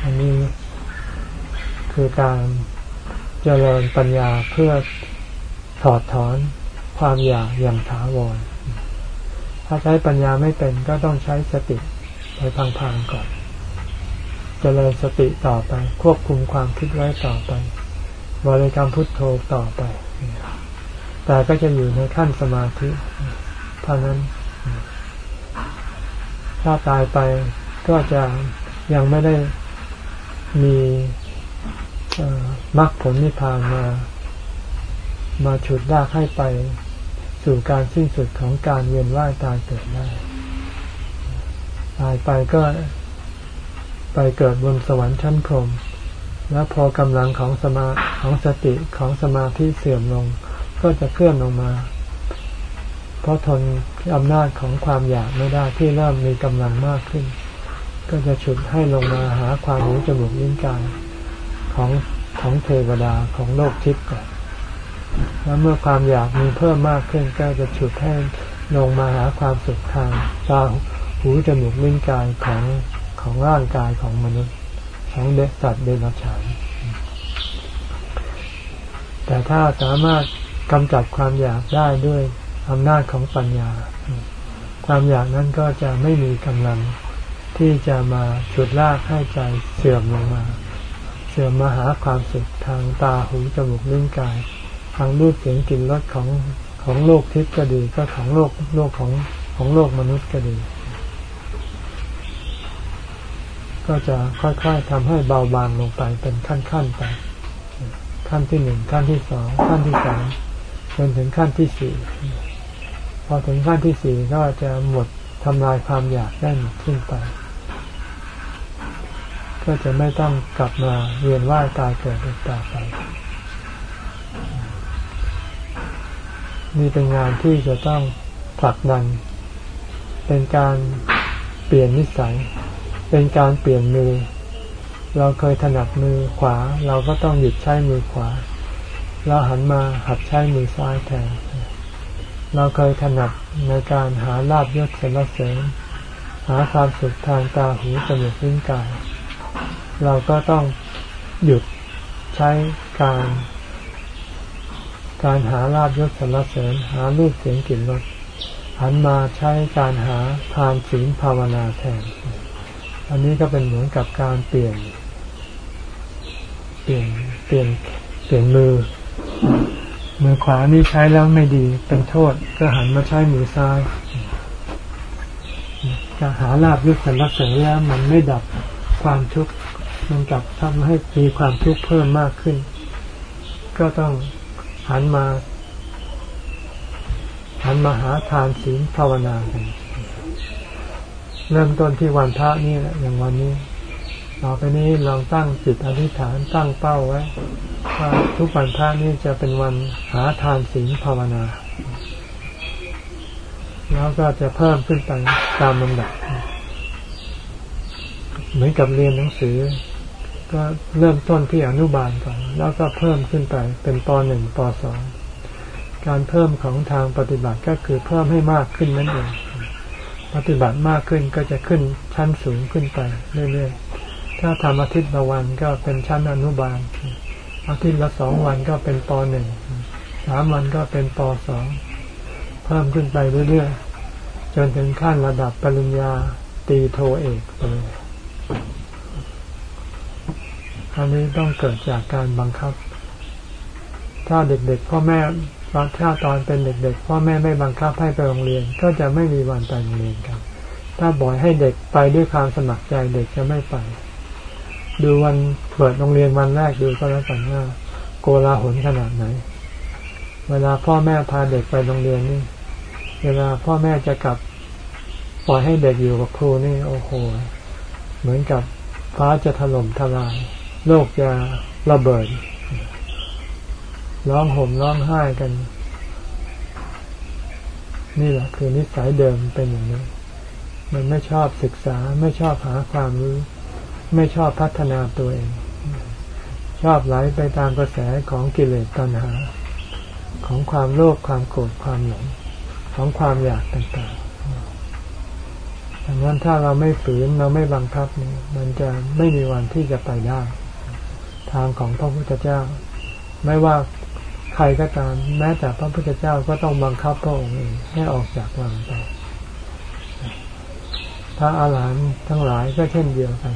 อันนี้ คือการเจริญปัญญาเพื่อถอดถอนความอยากอย่างถาวร ถ้าใช้ปัญญาไม่เป็นก็ต้องใช้สติไปพังๆก่อนจเจริญสติต่อไป ควบคุมความคิดไว้ต่อไปบริกรรมพุทโธต่อไป แต่ก็จะอยู่ในขั้นสมาธิเท่านั้น ถ้าตายไปก็จะยังไม่ได้มี มรรคผลนิพพานมา มาฉุดลากให้ไปสู่การสิ้นสุดของการเวียนว่ายตายเกิดได้ ตายไปก็ไปเกิดบนสวรรค์ชั้นพรหมแล้วพอกำลังของสมาของสติของสมาธิเสื่อมลง ก็จะเคลื่อนลงมา เพราะทนอำนาจของความอยากไม่ได้ที่เริ่มมีกำลังมากขึ้น ก็จะฉุดให้ลงมาหาความรู้จมูกลิ้นกาย ของของเทวดาของโลกทิพย์ก่อนแล้วเมื่อความอยากมีเพิ่มมากขึ้นก็จะฉุดให้ลงมาหาความสุขทางตาหูจมูกลิ้นกายของของร่างกายของมนุษย์ของเด็กสัตว์เดรัจฉานแต่ถ้าสามารถกำจัดความอยากได้ด้วยอำนาจของปัญญา ความอยากนั้นก็จะไม่มีกำลังที่จะมาฉุดลากให้ใจเสื่อมลงมา เสื่อมาหาความสุขทางตาหูจมูกลิ้นกาย ทางรูปเสียงกลิ่นรสของของโลกทิพย์ก็ดีก็ของโลกโลกของของโลกมนุษย์ก็ดี ก็จะค่อยๆทำให้เบาบางลงไปเป็นขั้นๆไปขั้นที่หนึ่งขั้นที่สองขั้นที่สามจนถึงขั้นที่สี่พอถึงขั้นที่สี่ก็จะหมดทำลายความอยากได้หมดขึ้นไป ก็จะไม่ต้องกลับมาเวียนว่ายตายเกิดอีกต่อไป นี่เป็นงานที่จะต้องผลักดัน เป็นการเปลี่ยนนิสัย เป็นการเปลี่ยนมือ เราเคยถนัดมือขวา เราก็ต้องหยุดใช้มือขวา เราหันมาหัดใช้มือซ้ายแทน เราเคยถนัดในการหาลาบยศสรเสริญ หาความสุขทางตาหูจมูกลิ้นกาย เราก็ต้องหยุดใช้การ การหาลาบยศสรรเสริญ หารูปเสียงกลิ่นรสหันมาใช้การหาทานศีลภาวนาแทน อันนี้ก็เป็นเหมือนกับการเปลี่ยน เปลี่ยนเปลี่ยนเปลี่ยนมือ มือขวานี่ใช้แล้วไม่ดี เป็นโทษ ก็หันมาใช้มือซ้ายจะหาลาบยศสรรเสริญแล้วมันไม่ดับความทุกข์ มันกลับทำให้มีความทุกข์เพิ่มมากขึ้น ก็ต้องหันมาหันมาหาทานศีลภาวนากันเริ่มต้นที่วันพระนี่แหละอย่างวันนี้ ต่อไปนี้ลองตั้งจิตอธิษฐานตั้งเป้าไว้ว่าทุกวันพระนี่จะเป็นวันหาทานศีลภาวนา แล้วก็จะเพิ่มขึ้นไปตามลำดับเหมือนกับเรียนหนังสือ ก็เริ่มต้นที่อนุบาลก่อน แล้วก็เพิ่มขึ้นไปเป็นปหนึ่งปสองการเพิ่มของทางปฏิบัติก็คือเพิ่มให้มากขึ้นนั่นเองปฏิบัติมากขึ้นก็จะขึ้นชั้นสูงขึ้นไปเรื่อยๆถ้าทำอาทิตย์ละวันก็เป็นชั้นอนุบาล อาทิตย์ละสองวันก็เป็นปหนึ่งสามวันก็เป็นปสองเพิ่มขึ้นไปเรื่อยๆจนถึงขั้นระดับปริญญาตีโทเอกไป อันนี้ต้องเกิดจากการบังคับ ถ้าเด็กๆพ่อแม่ถ้าตอนเป็นเด็กๆพ่อแม่ไม่บังคับให้ไปโรงเรียน ก็จะไม่มีวันไปโรงเรียนกันถ้าบ่อยให้เด็กไปด้วยความสมัครใจเด็กจะไม่ไป ดูวันเปิดโรงเรียนวันแรกดูก็แล้วกันว่าโกลาหลขนาดไหน เวลาพ่อแม่พาเด็กไปโรงเรียนนี่เวลาพ่อแม่จะกลับปล่อยให้เด็กอยู่กับครูนี่โอ้โห เหมือนกับฟ้าจะถล่มทลาย โลกจะระเบิด ร้องห่มร้องไห้กัน นี่แหละคือนิสัยเดิมเป็นอย่างนี้ มันไม่ชอบศึกษา ไม่ชอบหาความรู้ ไม่ชอบพัฒนาตัวเอง ชอบไหลไปตามกระแสของกิเลสตัณหา ของความโลภความโกรธความหลงของความอยากต่างๆดังนั้นถ้าเราไม่ฝืนเราไม่บังคับนี่มันจะไม่มีวันที่จะไปได้ ทางของพระพุทธเจ้า ไม่ว่าใครก็ตาม แม้แต่พระพุทธเจ้าก็ต้องบังคับพระองค์เองให้ออกจากวังไปพระอาหารหันต์ทั้งหลายก็เช่นเดียวกัน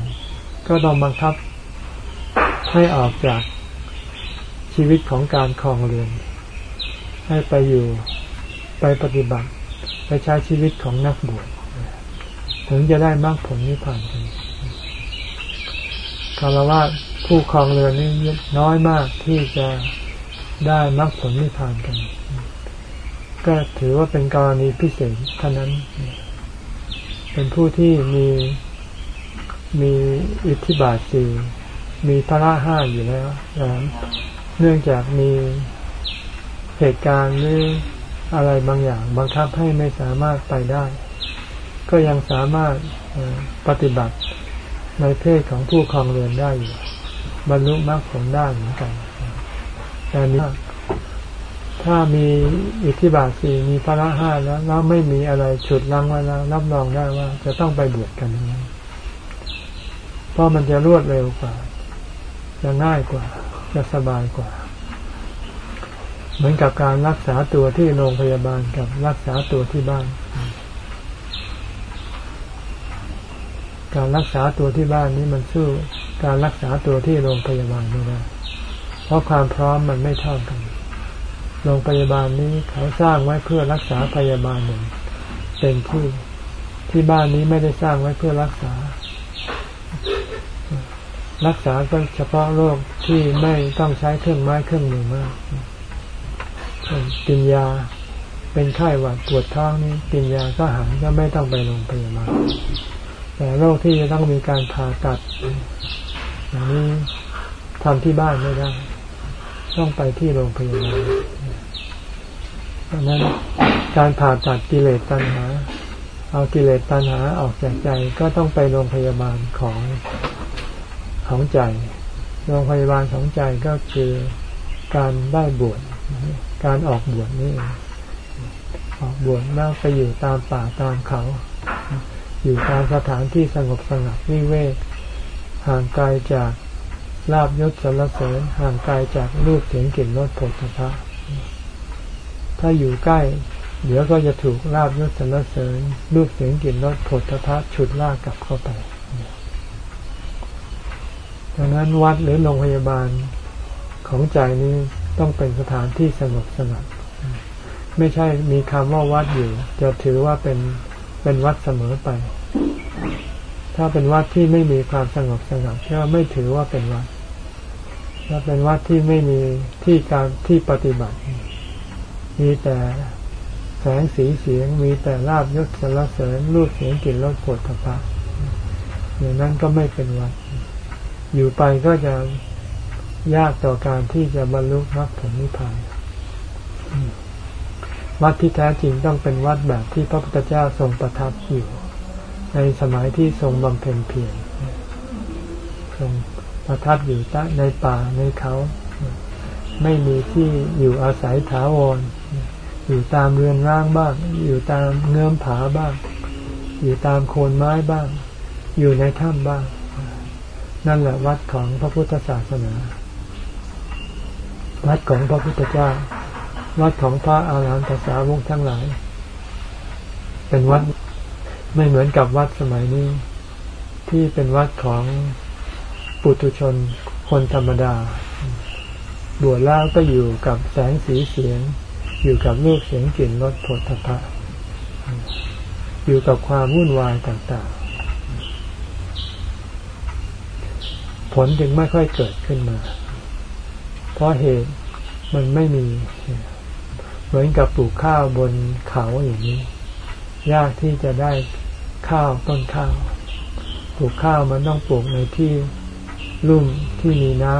ก็ต้องบังคับให้ออกจากชีวิตของการครองเรือน ให้ไปอยู่ไปปฏิบัติ ไปใช้ชีวิตของนักบวชถึงจะได้มากผลนิพพานกันคารวะ ผู้ครองเรือนนี่น้อยมากที่จะได้มรรคผลนิพพานกัน ก็ถือว่าเป็นกรณีพิเศษเท่านั้น เป็นผู้ที่มีมีอิทธิบาทสี่มีพระห้าอยู่แล้วเนื่องจากมีเหตุการณ์หรืออะไรบางอย่าง บังคับให้ไม่สามารถไปได้ ก็ยังสามารถปฏิบัติในเพศของผู้ครองเรือนได้อยู่ บรรลุมรรคผลได้เหมือนกัน แต่นี้ถ้ามีอิทธิบาทสี่มีพระห้าแล้วแล้วไม่มีอะไรฉุดลังไว้แล้วรับรองได้ว่า จะต้องไปบวชกันนี้เพราะมันจะรวดเร็วกว่า จะง่ายกว่า จะสบายกว่า เหมือนกับการรักษาตัวที่โรงพยาบาลกับรักษาตัวที่บ้าน การรักษาตัวที่บ้านนี้มันสู้ การรักษาตัวที่โรงพยาบาลไม่ได้ เพราะความพร้อมมันไม่เท่ากัน โรงพยาบาลนี้เขาสร้างไว้เพื่อรักษาพยาบาลหนึ่งเป็นที่ที่บ้านนี้ไม่ได้สร้างไว้เพื่อรักษา รักษาก็เฉพาะโรคที่ไม่ต้องใช้เครื่องไม้เครื่องมือมากกินยาเป็นไข้หวัดปวดท้องนี่กินยาก็หายก็ไม่ต้องไปโรงพยาบาลแต่โรคที่จะต้องมีการผ่าตัด อย่างนี้ทำที่บ้านไม่ได้ ต้องไปที่โรงพยาบาลดังนั้นการผ่าตัดกิเลสตัณหา เอากิเลสตัณหาออกจากใจก็ต้องไปโรงพยาบาลของของใจ โรงพยาบาลของใจก็คือการได้บวช การออกบวชนี่ออกบวชแล้วไปอยู่ตามป่าตามเขา อยู่ตามสถานที่สงบสงัดวิเวก ห่างไกลจากลาบยศสรรเสริญห่างไกลจากรูปเสียงกลิ่นรสผลพระถ้าอยู่ใกล้ เดี๋ยวก็จะถูกลาบยศสรรเสริญ รูปเสียงกลิ่นรสผลพระฉุดลากกลับเข้าไปดังนั้นวัดหรือโรงพยาบาลของใจนี้ต้องเป็นสถานที่สงบสงัดไม่ใช่มีคำว่าวัดอยู่ จะถือว่าเป็นเป็นวัดเสมอไป ถ้าเป็นวัดที่ไม่มีความสงบสงัดก็ไม่ถือว่าเป็นวัด ถ้าเป็นวัดที่ไม่มีที่การที่ปฏิบัติ มีแต่แสงสีเสียงมีแต่ลาบยศสรรเสริญรูปเสียงกลิ่นรสผลพะอย่างนั้นก็ไม่เป็นวัด อยู่ไปก็จะยากต่อการที่จะบรรลุมรรคผลนิพพานวัดที่แท้จริงต้องเป็นวัดแบบที่พระพุทธเจ้าทรงประทับอยู่ ในสมัยที่ทรงบำเพ็ญเพียรทรงประทับอยู่ในป่าในเขา ไม่มีที่อยู่อาศัยถาวร อยู่ตามเรือนร่างบ้าง อยู่ตามเงื่อมผาบ้าง อยู่ตามโคนไม้บ้าง อยู่ในถ้ำบ้าง นั่นแหละวัดของพระพุทธศาสนา วัดของพระพุทธเจ้า วัดของพระอาหารหันตสาวกทั้งหลาย เป็นวัด ไม่เหมือนกับวัดสมัยนี้ ที่เป็นวัดของปุถุชนคนธรรมดา บวชแล้วก็อยู่กับแสงสีเสียง อยู่กับลูกเสียงกลิ่นรสผลทพะอยู่กับความวุ่นวายต่างๆ ผลจึงไม่ค่อยเกิดขึ้นมา เพราะเหตุมันไม่มี เหมือนกับปลูกข้าวบนเขาอย่างนี้ ยากที่จะได้ ข้าวต้นข้าว ปลูกข้าวมันต้องปลูกในที่ลุ่มที่มีน้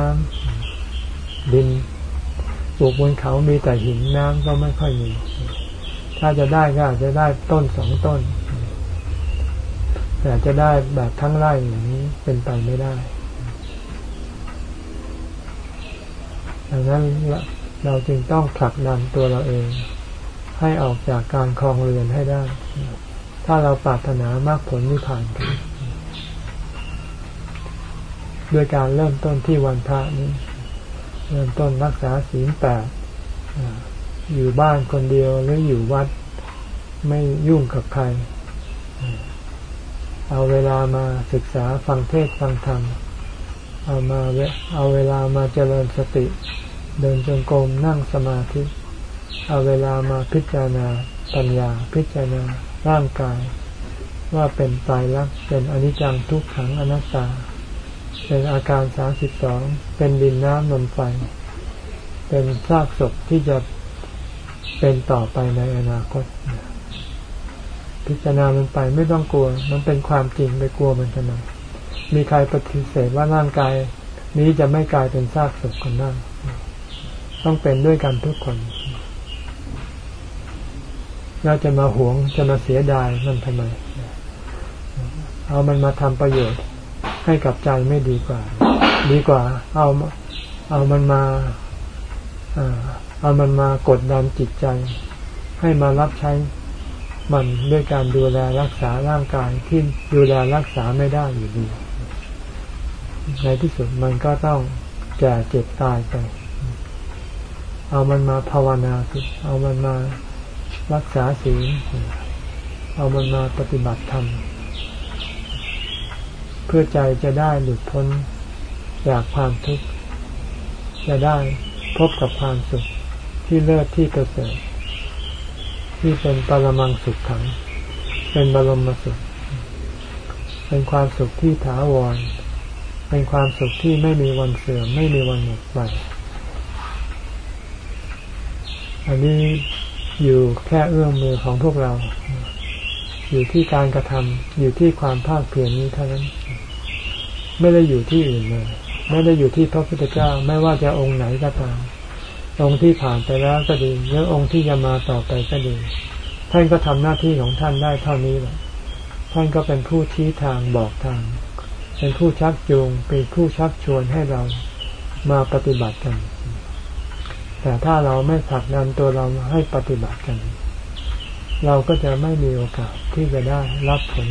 ำดิน ปลูกบนเขามีแต่หินน้ำก็ไม่ค่อยมี ถ้าจะได้ก็อาจจะได้ต้นสองต้น แต่จะได้แบบทั้งไร่อย่างนี้เป็นไปไม่ได้ดังนั้นเราจึงต้องผลักดันตัวเราเอง ให้ออกจากการคลองเรือนให้ได้ ถ้าเราปรารถนามากผลนิพพานกันด้วยการเริ่มต้นที่วันพระนี้ เริ่มต้นรักษาศีลแปดอยู่บ้านคนเดียวหรืออยู่วัดไม่ยุ่งกับใคร เอาเวลามาศึกษาฟังเทศฟังธรรม เอามาเอาเวลามาเจริญสติ เดินจงกรมนั่งสมาธิ เอาเวลามาพิจารณาปัญญาพิจารณา ร่างกาย ว่าเป็นตายรักเป็นอนิจจังทุกขังอนัตตา เป็นอาการสามสิบสองเป็นดินน้ำลมไฟ เป็นซากศพที่จะเป็นต่อไปในอนาคต พิจารณามันไปไม่ต้องกลัว มันเป็นความจริงไปกลัวมันทำไมมีใครปฏิเสธว่าร่างกาย นี้จะไม่กลายเป็นซากศพคนนั้นต้องเป็นด้วยกันทุกคน เราจะมาหวงจะมาเสียดายมันทำไม เอามันมาทำประโยชน์ให้กับใจไม่ดีกว่า ดีกว่า เอาเอามันมาเอามันมากดดันจิตใจ ให้มารับใช้มันด้วยการดูแลรักษาร่างกายที่ดูแลรักษาไม่ได้อยู่ดีในที่สุดมันก็ต้องแก่เจ็บตายไป เอามันมาภาวนาสิเอามันมา รักษาศีลเอามันมาปฏิบัติธรรม เพื่อใจจะได้หลุดพ้นจากความทุกข์จะได้พบกับความสุขที่เลิศที่ประเสริฐที่เป็นปรมังสุขขัง เป็นบรมสุข เป็นความสุขที่ถาวร เป็นความสุขที่ไม่มีวันเสื่อมไม่มีวันหมดไปอันนี้ อยู่แค่เอื้อมมือของพวกเรา อยู่ที่การกระทำอยู่ที่ความภาคเพียรนี้เท่านั้น ไม่ได้อยู่ที่อื่นเลย ไม่ได้อยู่ที่พระพุทธเจ้า ไม่ว่าจะองค์ไหนก็ตาม องค์ที่ผ่านไปแล้วก็ดี หรือองค์ที่จะมาต่อไปก็ดี ท่านก็ทำหน้าที่ของท่านได้เท่านี้แหละ ท่านก็เป็นผู้ชี้ทางบอกทาง เป็นผู้ชักจูง เป็นผู้ชักชวนให้เรามาปฏิบัติกัน แต่ถ้าเราไม่ผลักดันตัวเราให้ปฏิบัติกัน เราก็จะไม่มีโอกาสที่จะได้รับผล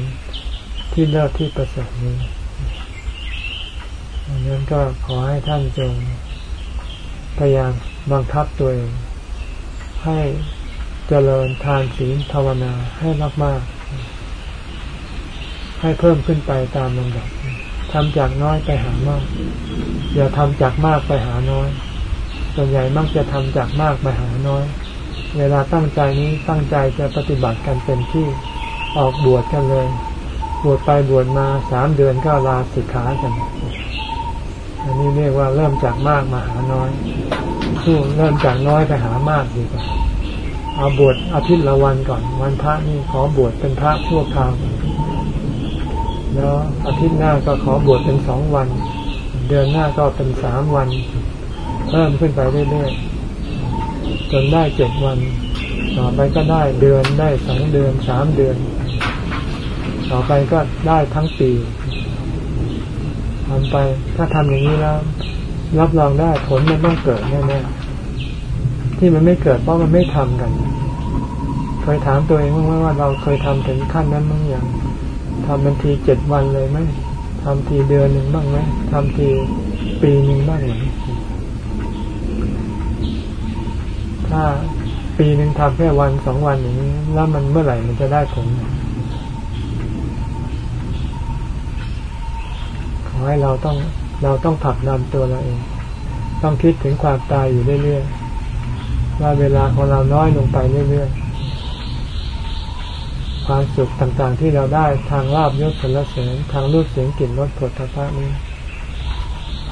ที่เลิศที่ประเสริฐนี้ดังนั้นก็ขอให้ท่านจงพยายามบังคับตัวเองให้เจริญทานศีลภาวนาให้มากๆให้เพิ่มขึ้นไปตามลำดับทำจากน้อยไปหามาก อย่าทำจากมากไปหาน้อย ส่วนใหญ่มักจะทำจากมากไปหาน้อย เวลาตั้งใจนี้ตั้งใจจะปฏิบัติกันเต็มที่ออกบวชกันเลย บวชไปบวชมาสามเดือนก็ลาสิกขากัน อันนี้เรียกว่าเริ่มจากมากมาหาน้อยสู้เริ่มจากน้อยไปหามากดีกว่าเอาบวชอาทิตย์ละวันก่อน วันพระนี่ขอบวชเป็นพระชั่วคราวแล้วอาทิตย์หน้าก็ขอบวชเป็นสองวัน เดือนหน้าก็เป็นสามวัน เพิ่มขึ้นไปเรื่อยๆจนได้เจ็ดวัน ต่อไปก็ได้เดือนได้สองเดือนสามเดือน ต่อไปก็ได้ทั้งปีทำไปถ้าทำอย่างนี้แล้ว รับรองได้ผลมันต้องเกิดแน่ๆที่มันไม่เกิดเพราะมันไม่ทำกันเคยถามตัวเองว่างไหมว่าเราเคยทำถึงขั้นนั้นมั้งยังทำมันทีเจ็ดวันเลยไหมทำทีเดือนหนึ่งบ้างไหมทำทีปีหนึ่งบ้างไหม ถ้าปีหนึ่งทำแค่วันสองวันอย่างนี้ แล้วมันเมื่อไหร่มันจะได้ผล ขอให้เราต้องเราต้องผลักดันตัวเราเอง ต้องคิดถึงความตายอยู่เรื่อยๆว่าเวลาของเราน้อยลงไปเรื่อยๆ ความสุขต่างๆที่เราได้ทางลาบยศสรรเสริญทางรูปเสียงกลิ่นรสผลพะนี้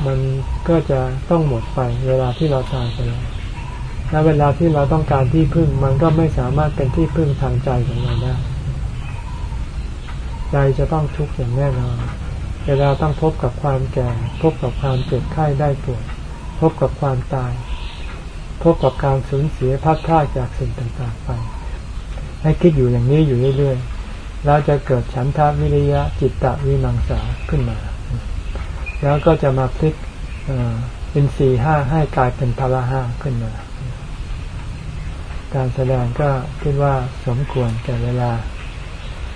มันก็จะต้องหมดไปเวลาที่เราตายไปแล้ว และเวลาที่เราต้องการที่พึ่งมันก็ไม่สามารถเป็นที่พึ่งทางใจของเราได้ ใจจะต้องทุกข์อย่างแน่นอนเวลาต้องพบกับความแก่ พบกับความเจ็บไข้ได้ป่วยพบกับความตาย พบกับการสูญเสียพัดพลาดจากสิ่งต่างๆไป ให้คิดอยู่อย่างนี้อยู่เรื่อยๆแล้วจะเกิดฉันทาวิริยะจิตตะวิมังสาขึ้นมา แล้วก็จะมาพลิกเป็นสี่ห้าให้กลายเป็นพละห้าขึ้นมา การแสดงก็คิดว่าสมควรแก่เวลา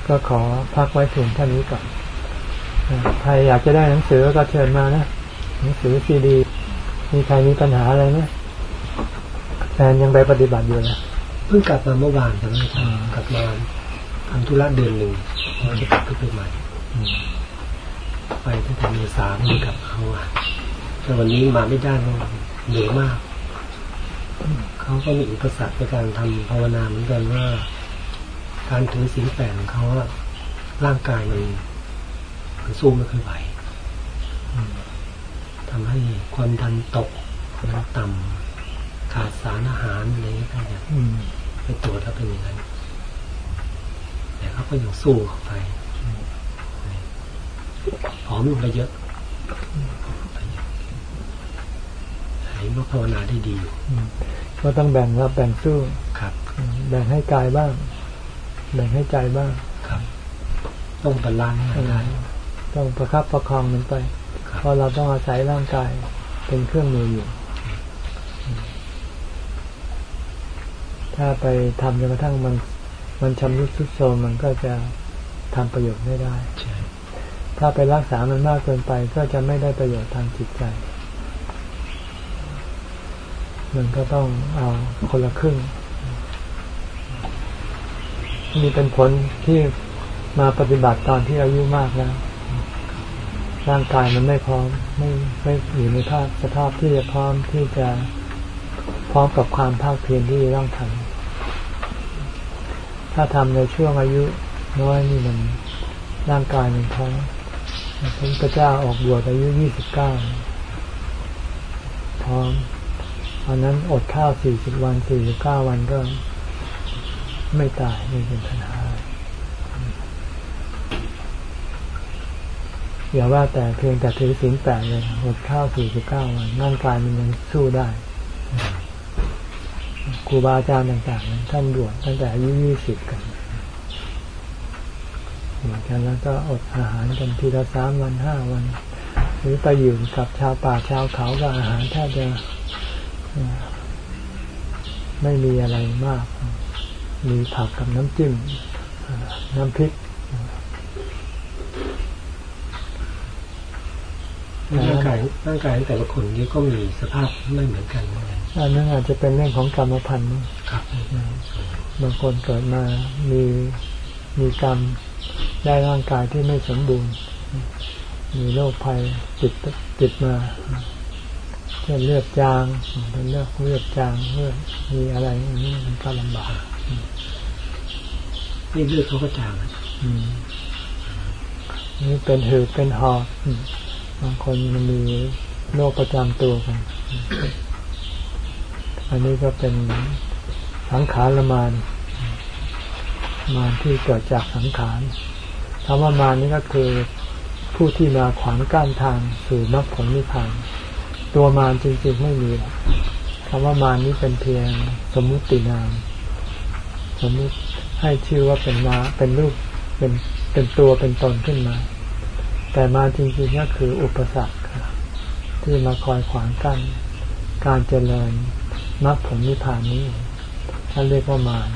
ก็ขอพักไว้เพียงเท่านี้ก่อนใครอยากจะได้หนังสือก็เชิญมานะหนังสือซีดี มีใครมีปัญหาอะไรไหมแฟนยังไปปฏิบัติอยู่นะเพิ่งกลับมาเมื่อวานใช่ไหมกลับมาทำธุระเดือนหนึ่งแล้วจะกลับไปใหม่ไปตั้งแต่เมษาไม่กลับเขาอะแต่วันนี้มาไม่ได้เพราะเหนื่อยมาก เขาก็มีอุปสรรคในการทำภาวนาเหมือนกันว่า การถือสิ่งแปดของเขาร่างกายมันมันสู้ไม่ค่อยไหวทำให้ความดันตกความดันต่ำขาดสารอาหารอะไรอย่างเงี้ยไปตรวจแล้วเป็นอย่างนั้นแต่เขาก็ยังสู้เข้าไปผอมลงไปเยอะ ยว่าภาวนาได้ดีอยู่ก็ต้องแบ่งรับแบ่งสู้ครับ แบ่งให้กายบ้าง แบ่งให้ใจบ้างครับ ต้อง balance ต้องประคับประคองมันไปเพราะเราต้องอาศัยร่างกายเป็นเครื่องมืออยู่ ถ้าไปทำจนกระทั่งมัน มันชำรุดทรุดโทรมมันก็จะทำประโยชน์ไม่ได้ ถ้าไปรักษามันมากเกินไปก็จะไม่ได้ประโยชน์ทางจิตใจ มันก็ต้องเอาคนละครึ่งนี่เป็นผลที่มาปฏิบัติตอนที่อายุมากแล้วร่างกายมันไม่พร้อมไม่ไม่อยู่ในภาพสภาพที่จะพร้อมที่จะพร้อมกับความภาคเพียรที่ต้องทำถ้าทำในช่วงอายุน้อยนี่มันร่างกายมันพร้อมพระพุทธเจ้าออกบวชอายุยี่สิบเก้าพร้อม อันนั้นอดข้าวสี่สิบวันสี่สิบเก้าวันก็ไม่ตายไม่เป็นปัญหาอย่าว่าแต่เพียงแต่ถือศีลแปดเลยอดข้าวสี่สิบเก้าวันร่างกายมันยังสู้ได้ครูบาอาจารย์ต่างๆท่านบวชตั้งแต่อายุยี่สิบกันเหมือนกันแล้วก็อดอาหารกันทีละสามวันห้าวัน หรือไปอยู่กับชาวป่าชาวเขาก็อาหารแทบจะ ไม่มีอะไรมาก มีผักกับน้ำจิ้ม น้ำพริกร่างกายร่างกายแต่ละคนนี้ก็มีสภาพไม่เหมือนกันอันนั้นอาจจะเป็นเรื่องของกรรมพันธุ์ครับบางคนเกิดมามีมีกรรมได้ร่างกายที่ไม่สมบูรณ์ มีโรคภัยจิตจิตมา เช่นเลือดจางเป็นเลือดเลือดจางเลือดมีอะไรอันนี้มันก็ลำบากนี่เลือดเขาก็จางนี่เป็นหืดเป็นหอบบางคนมันมีโรคประจำตัวกัน อันนี้ก็เป็นสังขารละมานมานที่เกิดจากสังขารคำว่ามานนี้ก็คือผู้ที่มาขวางกั้นทางสู่มรรคผลนิพพาน ตัวมารจริงๆไม่มีคำว่ามารนี้เป็นเพียงสมมุตินาม สมมุติให้ชื่อว่าเป็นมาเป็นรูปเป็นเป็นตัวเป็นตนขึ้นมา แต่มาจริงๆก็คืออุปสรรคที่มาคอยขวางกั้นการเจริญมรรคผลนิพพานนี้ท่านเรียกว่ามาร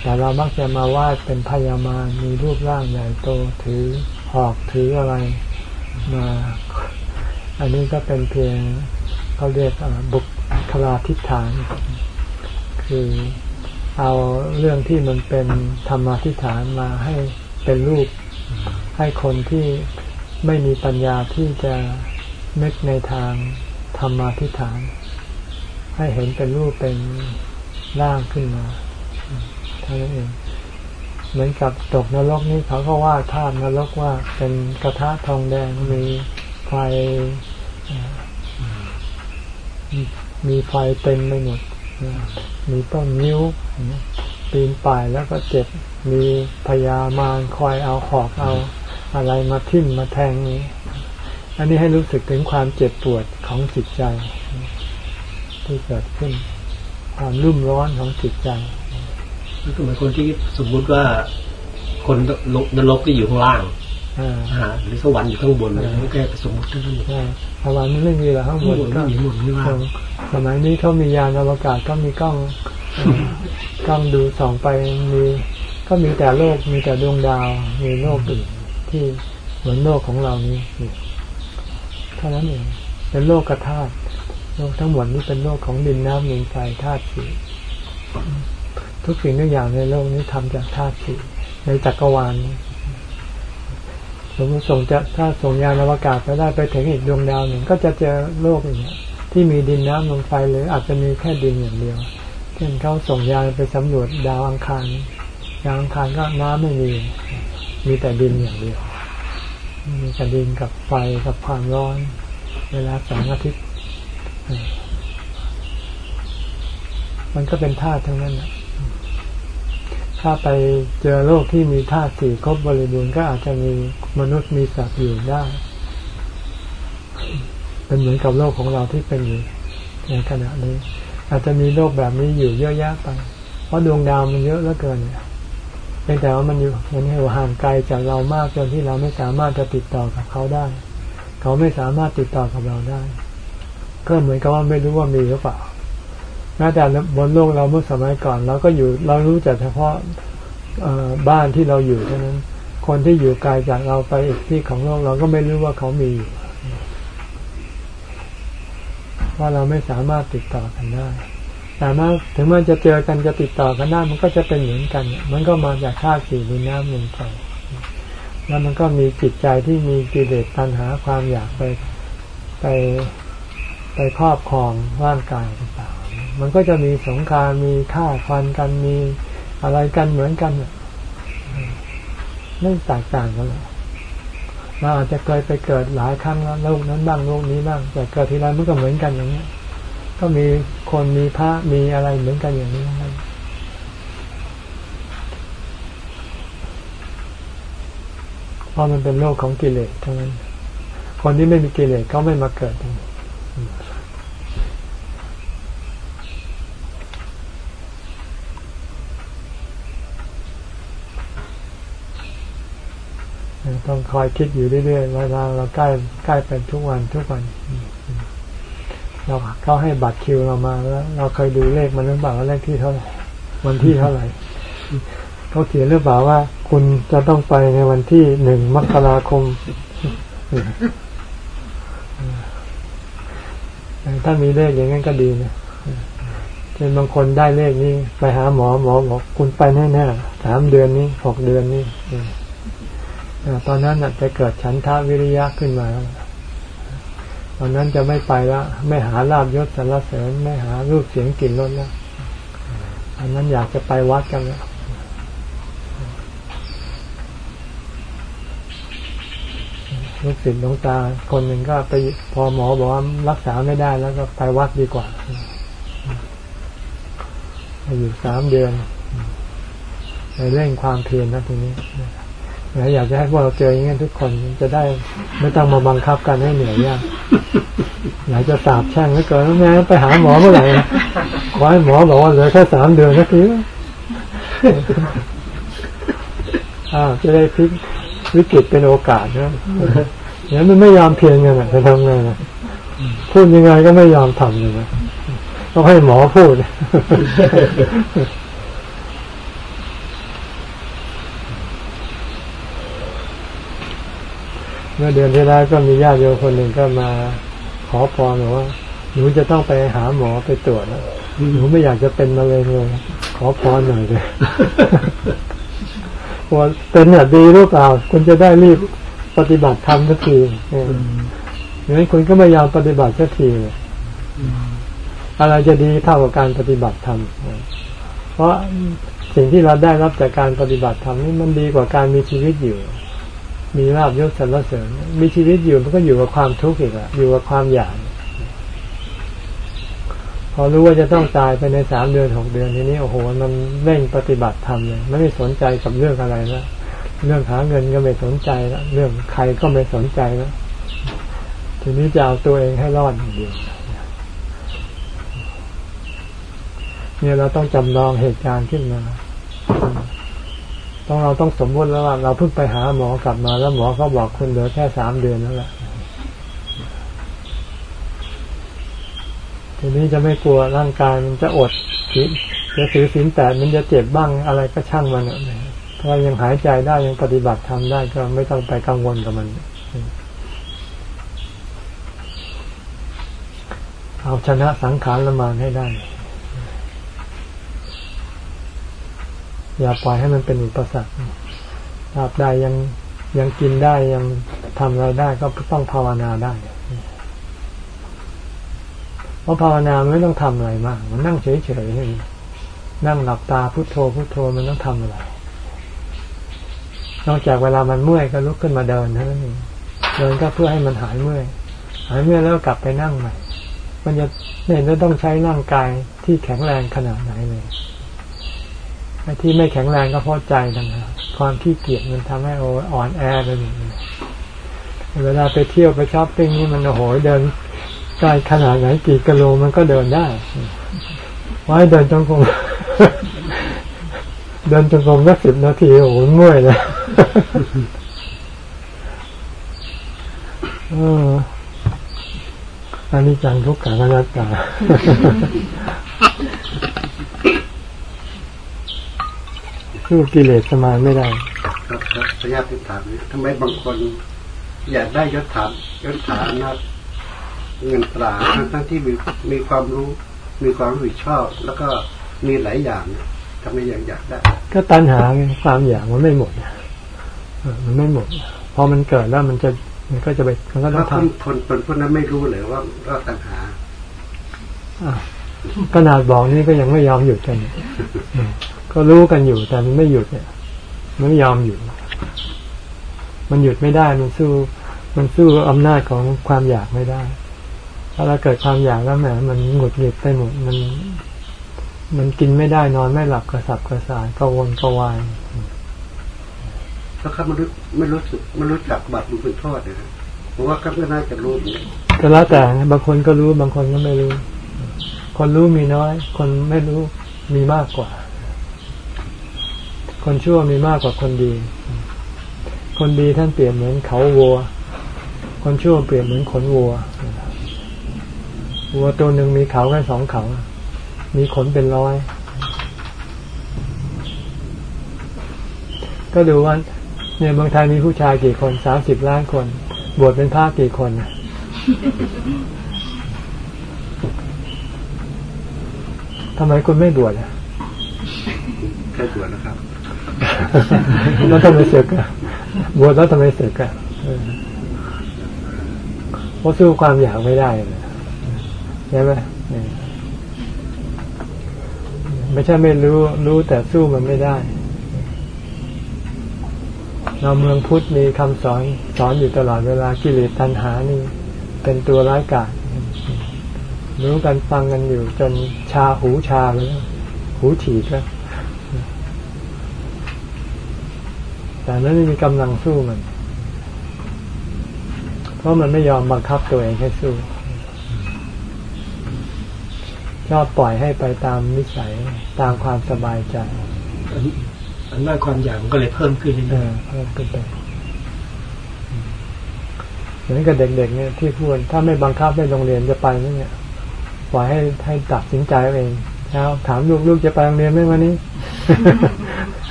แต่เรามักจะมาวาดเป็นพยามารมีรูปร่างใหญ่โตถือหอกถืออะไรมา อันนี้ก็เป็นเพียงเขาเรียกบุคลาทิฐาน คือเอาเรื่องที่มันเป็นธรรมาทิฐานมาให้เป็นรูป ให้คนที่ไม่มีปัญญาที่จะนึกในทางธรรมาทิฐาน ให้เห็นเป็นรูปเป็นร่างขึ้นมาเท่านั้นเอง เหมือนกับตกนรกนี่เขาก็วาดภาพนรกว่าเป็นกระทะทองแดงมีไฟ มีไฟเต็มไปหมด มีต้นนิ้วปีนป่ายแล้วก็เจ็บ มีพยามารคอยเอาหอกเอาอะไรมาทิ่มมาแทงนี้ อันนี้ให้รู้สึกถึงความเจ็บปวดของจิตใจ ที่เกิดขึ้น ความรุ่มร้อนของจิตใจก็เหมือนคนที่สมมุติว่าคนนรกที่อยู่ข้างล่างหรือสวรรค์อยู่ข้างบนนี่แค่สมมติเท่านั้นเอง สวรรค์ไม่มีหรอกข้างบนก็มีหมดไม่ว่าสมัยนี้เขามียานอวกาศก็มีกล้องกล้องดูส่องไปมีก็มีแต่โลกมีแต่ดวงดาว มีโลกอื่นที่เหมือนโลกของเรานี้เท่านั้นเองเป็นโลกกระธาตุโลกทั้งหมดนี้เป็นโลกของดินน้ำลมไฟธาตุสี่ทุกสิ่งทุกอย่างในโลกนี้ทำจากธาตุสี่ในจักรวาลนี้ส มมติส่งจะถ้าส่งยานอวกาศไปได้ไปถึงอีกดวงดาวหนึ่งก็จะเจอโลกอย่างที่มีดินน้ำลมไฟหรืออาจจะมีแค่ดินอย่างเดียว เช่นเขาส่งยานไปสำรวจดาวอังคารดาวอังคารก็น้ำไม่มี มีแต่ดินอย่างเดียว มีแต่ดินกับไฟกับความร้อน เวลาแสงอาทิตย์ มันก็เป็นธาตุทั้งนั้นนะ ถ้าไปเจอโลกที่มีธาตุสี่ครบบริบูรณ์ก็อาจจะมีมนุษย์มีสัตว์อยู่ได้ เป็นเหมือนกับโลกของเราที่เป็นอยู่ในขณะนี้ อาจจะมีโลกแบบนี้อยู่เยอะแยะไป เพราะดวงดาวมันเยอะเหลือเกินเนี่ยเป็นแต่ว่ามันอยู่มันอยู่ห่างไกลจากเรามากจนที่เราไม่สามารถจะติดต่อกับเขาได้ เขาไม่สามารถติดต่อกับเราได้ ก็เหมือนกับว่าไม่รู้ว่ามีหรือเปล่า แม้แต่บนโลกเราเมื่อสมัยก่อนเราก็อยู่เรารู้จักเฉพาะบ้านที่เราอยู่เท่านั้น คนที่อยู่ไกลจากเราไปอีกที่ของโลกเราก็ไม่รู้ว่าเขามีอยู่ว่าเราไม่สามารถติดต่อกันได้แต่มาถึงมันจะเจอกันจะติดต่อกันได้มันก็จะเป็นเหมือนกัน มันก็มาจากธาตุสี่ดินน้ำลมไฟแล้วมันก็มีจิตใจที่มีกิเลสตัณหาความอยากไปไปไปครอบครองร่างกายต่าง มันก็จะมีสงครามมีฆ่าฟันกันมีอะไรกันเหมือนกันไม่แตกต่างกันเลยเราอาจจะเคยไปเกิดหลายครั้งแล้วโลกนั้นบ้างโลกนี้บ้างแต่เกิดทีไรมันก็เหมือนกันอย่างนี้ก็มีคนมีพระมีอะไรเหมือนกันอย่างนี้นะเพราะมันเป็นโลกของกิเลสทั้งนั้น คนที่ไม่มีกิเลสเขาไม่มาเกิดตรงนี้ ต้องคอยคิดอยู่เรื่อยๆเวลาเราใกล้ใกล้เป็นทุกวันทุกวัน เราเขาให้บัตรคิวเรามาแล้วเราเคยดูเลขมันหรือเปล่าว่าเลขที่เท่าไหร่วันที่เท่าไหร่เขาเขียนหรือเปล่าว่า คุณจะต้องไปในวันที่หนึ่งมกราคมถ้ามีเลขอย่างนั้นก็ดีนะเช่นบางคนได้เลขนี้ ไปหาหมอหมอบอกคุณไปแน่ๆสามเดือนนี้หกเดือนนี้ ตอนนั้นจะเกิดฉันทาวิริยะขึ้นมา ตอนนั้นจะไม่ไปแล้วไม่หาลาบยศสรรเสริญ ไม่หารูปเสียงกลิ่นรสแล้วอันนั้นอยากจะไปวัดกันแล้วลูกศิษย์หลวงตาคนหนึ่งก็ไปพอหมอบอกว่ารักษาไม่ได้แล้วก็ไปวัดดีกว่าอยู่สามเดือนไปเร่งความเพียรนะทีนี้ อยากจะให้พวกเราเจออย่างนี้ทุกคนจะได้ ไม่ต้องมาบังคับกันให้เหนื่อยยากอยากจะสาบแช่งแล้วเกินแม่ไปหาหมอเมื่อไหร่ขอให้หมอบอกว่าเหลือแค่สามเดือนนัทีอ้าวจะได้พลิกวิกฤตเป็นโอกาสนะเนี่ยมันไม่ยอมเพียงกันจะทำไงนะพูดยังไงก็ไม่ยอมทำเลยนะต้องให้หมอพูด มื่อเดือนที่แล้วก็มีญาติโยมคนหนึ่งก็มาขอพรบอกว่าหนูจะต้องไปหาหมอไปตรวจหนูไม่อยากจะเป็นมะเร็งเลยขอพรหน่อยเลยว่าเป็นเนี่ยดีหรือเปล่าคุณจะได้รีบปฏิบัติธรรมสักทีอย่างนั้นคุณก็ไม่ยอมปฏิบัติสักทีอะไรจะดีเท่ากับการปฏิบัติธรรมเพราะสิ่งที่เราได้รับจากการปฏิบัติธรรมนี่มันดีกว่าการมีชีวิตอยู่ มีลาบยศสรรเสริญมีชีวิตอยู่มันก็อยู่กับความทุกข์อีกอะอยู่กับความอยากพอรู้ว่าจะต้องตายไปในสามเดือนหกเดือนทีนี้โอ้โหมันเร่งปฏิบัติธรรมเลยไม่ได้สนใจกับเรื่องอะไรแล้วเรื่องหาเงินก็ไม่สนใจแล้วเรื่องใครก็ไม่สนใจแล้วทีนี้จะเอาตัวเองให้รอดอย่างเดียวเนี่ยเราต้องจำลองเหตุการณ์ขึ้นมา ต้องเราต้องสมมติแล้วว่าเราเพิ่งไปหาหมอกลับมาแล้วหมอเขาบอกคุณเหลือแค่สามเดือนนั่นแหละทีนี้จะไม่กลัวร่างกายมันจะอดสิจะถือศีลแต่มันจะเจ็บบ้างอะไรก็ช่างมันถ้ายังหายใจได้ยังปฏิบัติทำได้ก็ไม่ต้องไปกังวลกับมันเอาชนะสังขารละมานให้ได้ อย่าปล่อยให้มันเป็นอุปสรรคตราบใดยังยังกินได้ยังทำอะไรได้ก็ต้องภาวนาได้เพราะภาวนาไม่ต้องทำอะไรมาก มันนั่งเฉยๆนั่งหลับตาพุโทโธพุโทโธมันต้องทำอะไรนอกจากเวลามันเมื่อยก็ลุกขึ้นมาเดินเท่านั้นเองเดินก็เพื่อให้มันหายเมื่อยหายเมื่อยแล้วกลับไปนั่งใหม่ มันจะเนี่ยจะต้องใช้ร่างกายที่แข็งแรงขนาดไหนเลย ไอ้ที่ไม่แข็งแรงก็เพราะใจต่างหากความขี้เกียจมันทำให้โอ่อนแอไปหมดเลยเวลาไปเที่ยวไปช้อปปิ้งนี่มันโอ้โหเดินไกลขนาดไหนกี่กิโลมันก็เดินได้ไว้เดินจงกรมเดินจงกรมสักสิบนาทีโอ้โหเมื่อยเลยอันนี้จังทุกขังอนัตตา คือกิเลสสมาไม่ได้ ครับครับพยาธิถามทำไมบางคน อยากได้ยศถามยศถานะเงินตราทั้งที่มีมีความรู้ มีความรู้ชอบ แล้วก็มีหลายอย่างทำไมยังอยากได้ ก็ตัณหาความอยากมันไม่หมดมันไม่หมด พอมันเกิดแล้วมันจะมันก็จะไปมันก็ต้องทำคนคนพวกนั้นไม่รู้เลยว่าว่าตัณหาขนาดบอกนี่ก็ยังไม่ยอมหยุดกัน ก็รู้กันอยู่แต่มันไม่หยุดเนี่ยไม่ยอมหยุด มันหยุดไม่ได้มันสู้ มันสู้อำนาจของความอยากไม่ได้ ถ้าเราเกิดความอยากแล้วแหมมันหงุดหงิดไปหมดมัน มันกินไม่ได้นอนไม่หลับกระสับกระส่ายกระวนกระวายถ้าเขาไม่รู้ไม่รู้สึกไม่รู้จักบาปบุญคุณโทษนะผมว่าเขาก็น่าจะรู้ก็แล้วแต่บางคนก็รู้บางคนก็ไม่รู้ คนรู้มีน้อย คนไม่รู้มีมากกว่า คนชั่วมีมากกว่าคนดี คนดีท่านเปรียบเหมือนเขาวัว คนชั่วเปรียบเหมือนขนวัว วัวตัวหนึ่งมีเขาแค่สองเขา มีขนเป็นร้อย ก็ดูว่าเนี่ยบางไทยมีผู้ชายกี่คนสามสิบล้านคน บวชเป็นพระกี่คนทำไมคุณไม่บวชอะแค่บวชนะครับ แล้วทำไมเสกอะบวชแล้วทำไมเสกอะเพราะสู้ความอยากไม่ได้ใช่ไหมไม่ใช่ไม่รู้ รู้แต่สู้มันไม่ได้ เราเมืองพุทธมีคำสอนสอนอยู่ตลอดเวลากิเลสตัณหานี่ เป็นตัวร้ายกาจรู้กันฟังกันอยู่จนชาหูชาเลยหูฉีกแล้ว แต่นั้นไม่มีกำลังสู้มัน เพราะมันไม่ยอมบังคับตัวเองให้สู้ ชอบปล่อยให้ไปตามนิสัยตามความสบายใจอันนั้นความอยากมันก็เลยเพิ่มขึ้นเรื่อยๆเพิ่มขึ้นไปเหมือนกับเด็กๆเนี่ยที่พูดถ้าไม่บังคับให้โรงเรียนจะไปไหมเนี่ยปล่อยให้ให้ตัดสินใจเองแล้วถามลูกลูกจะไปโรงเรียนไหมวันนี้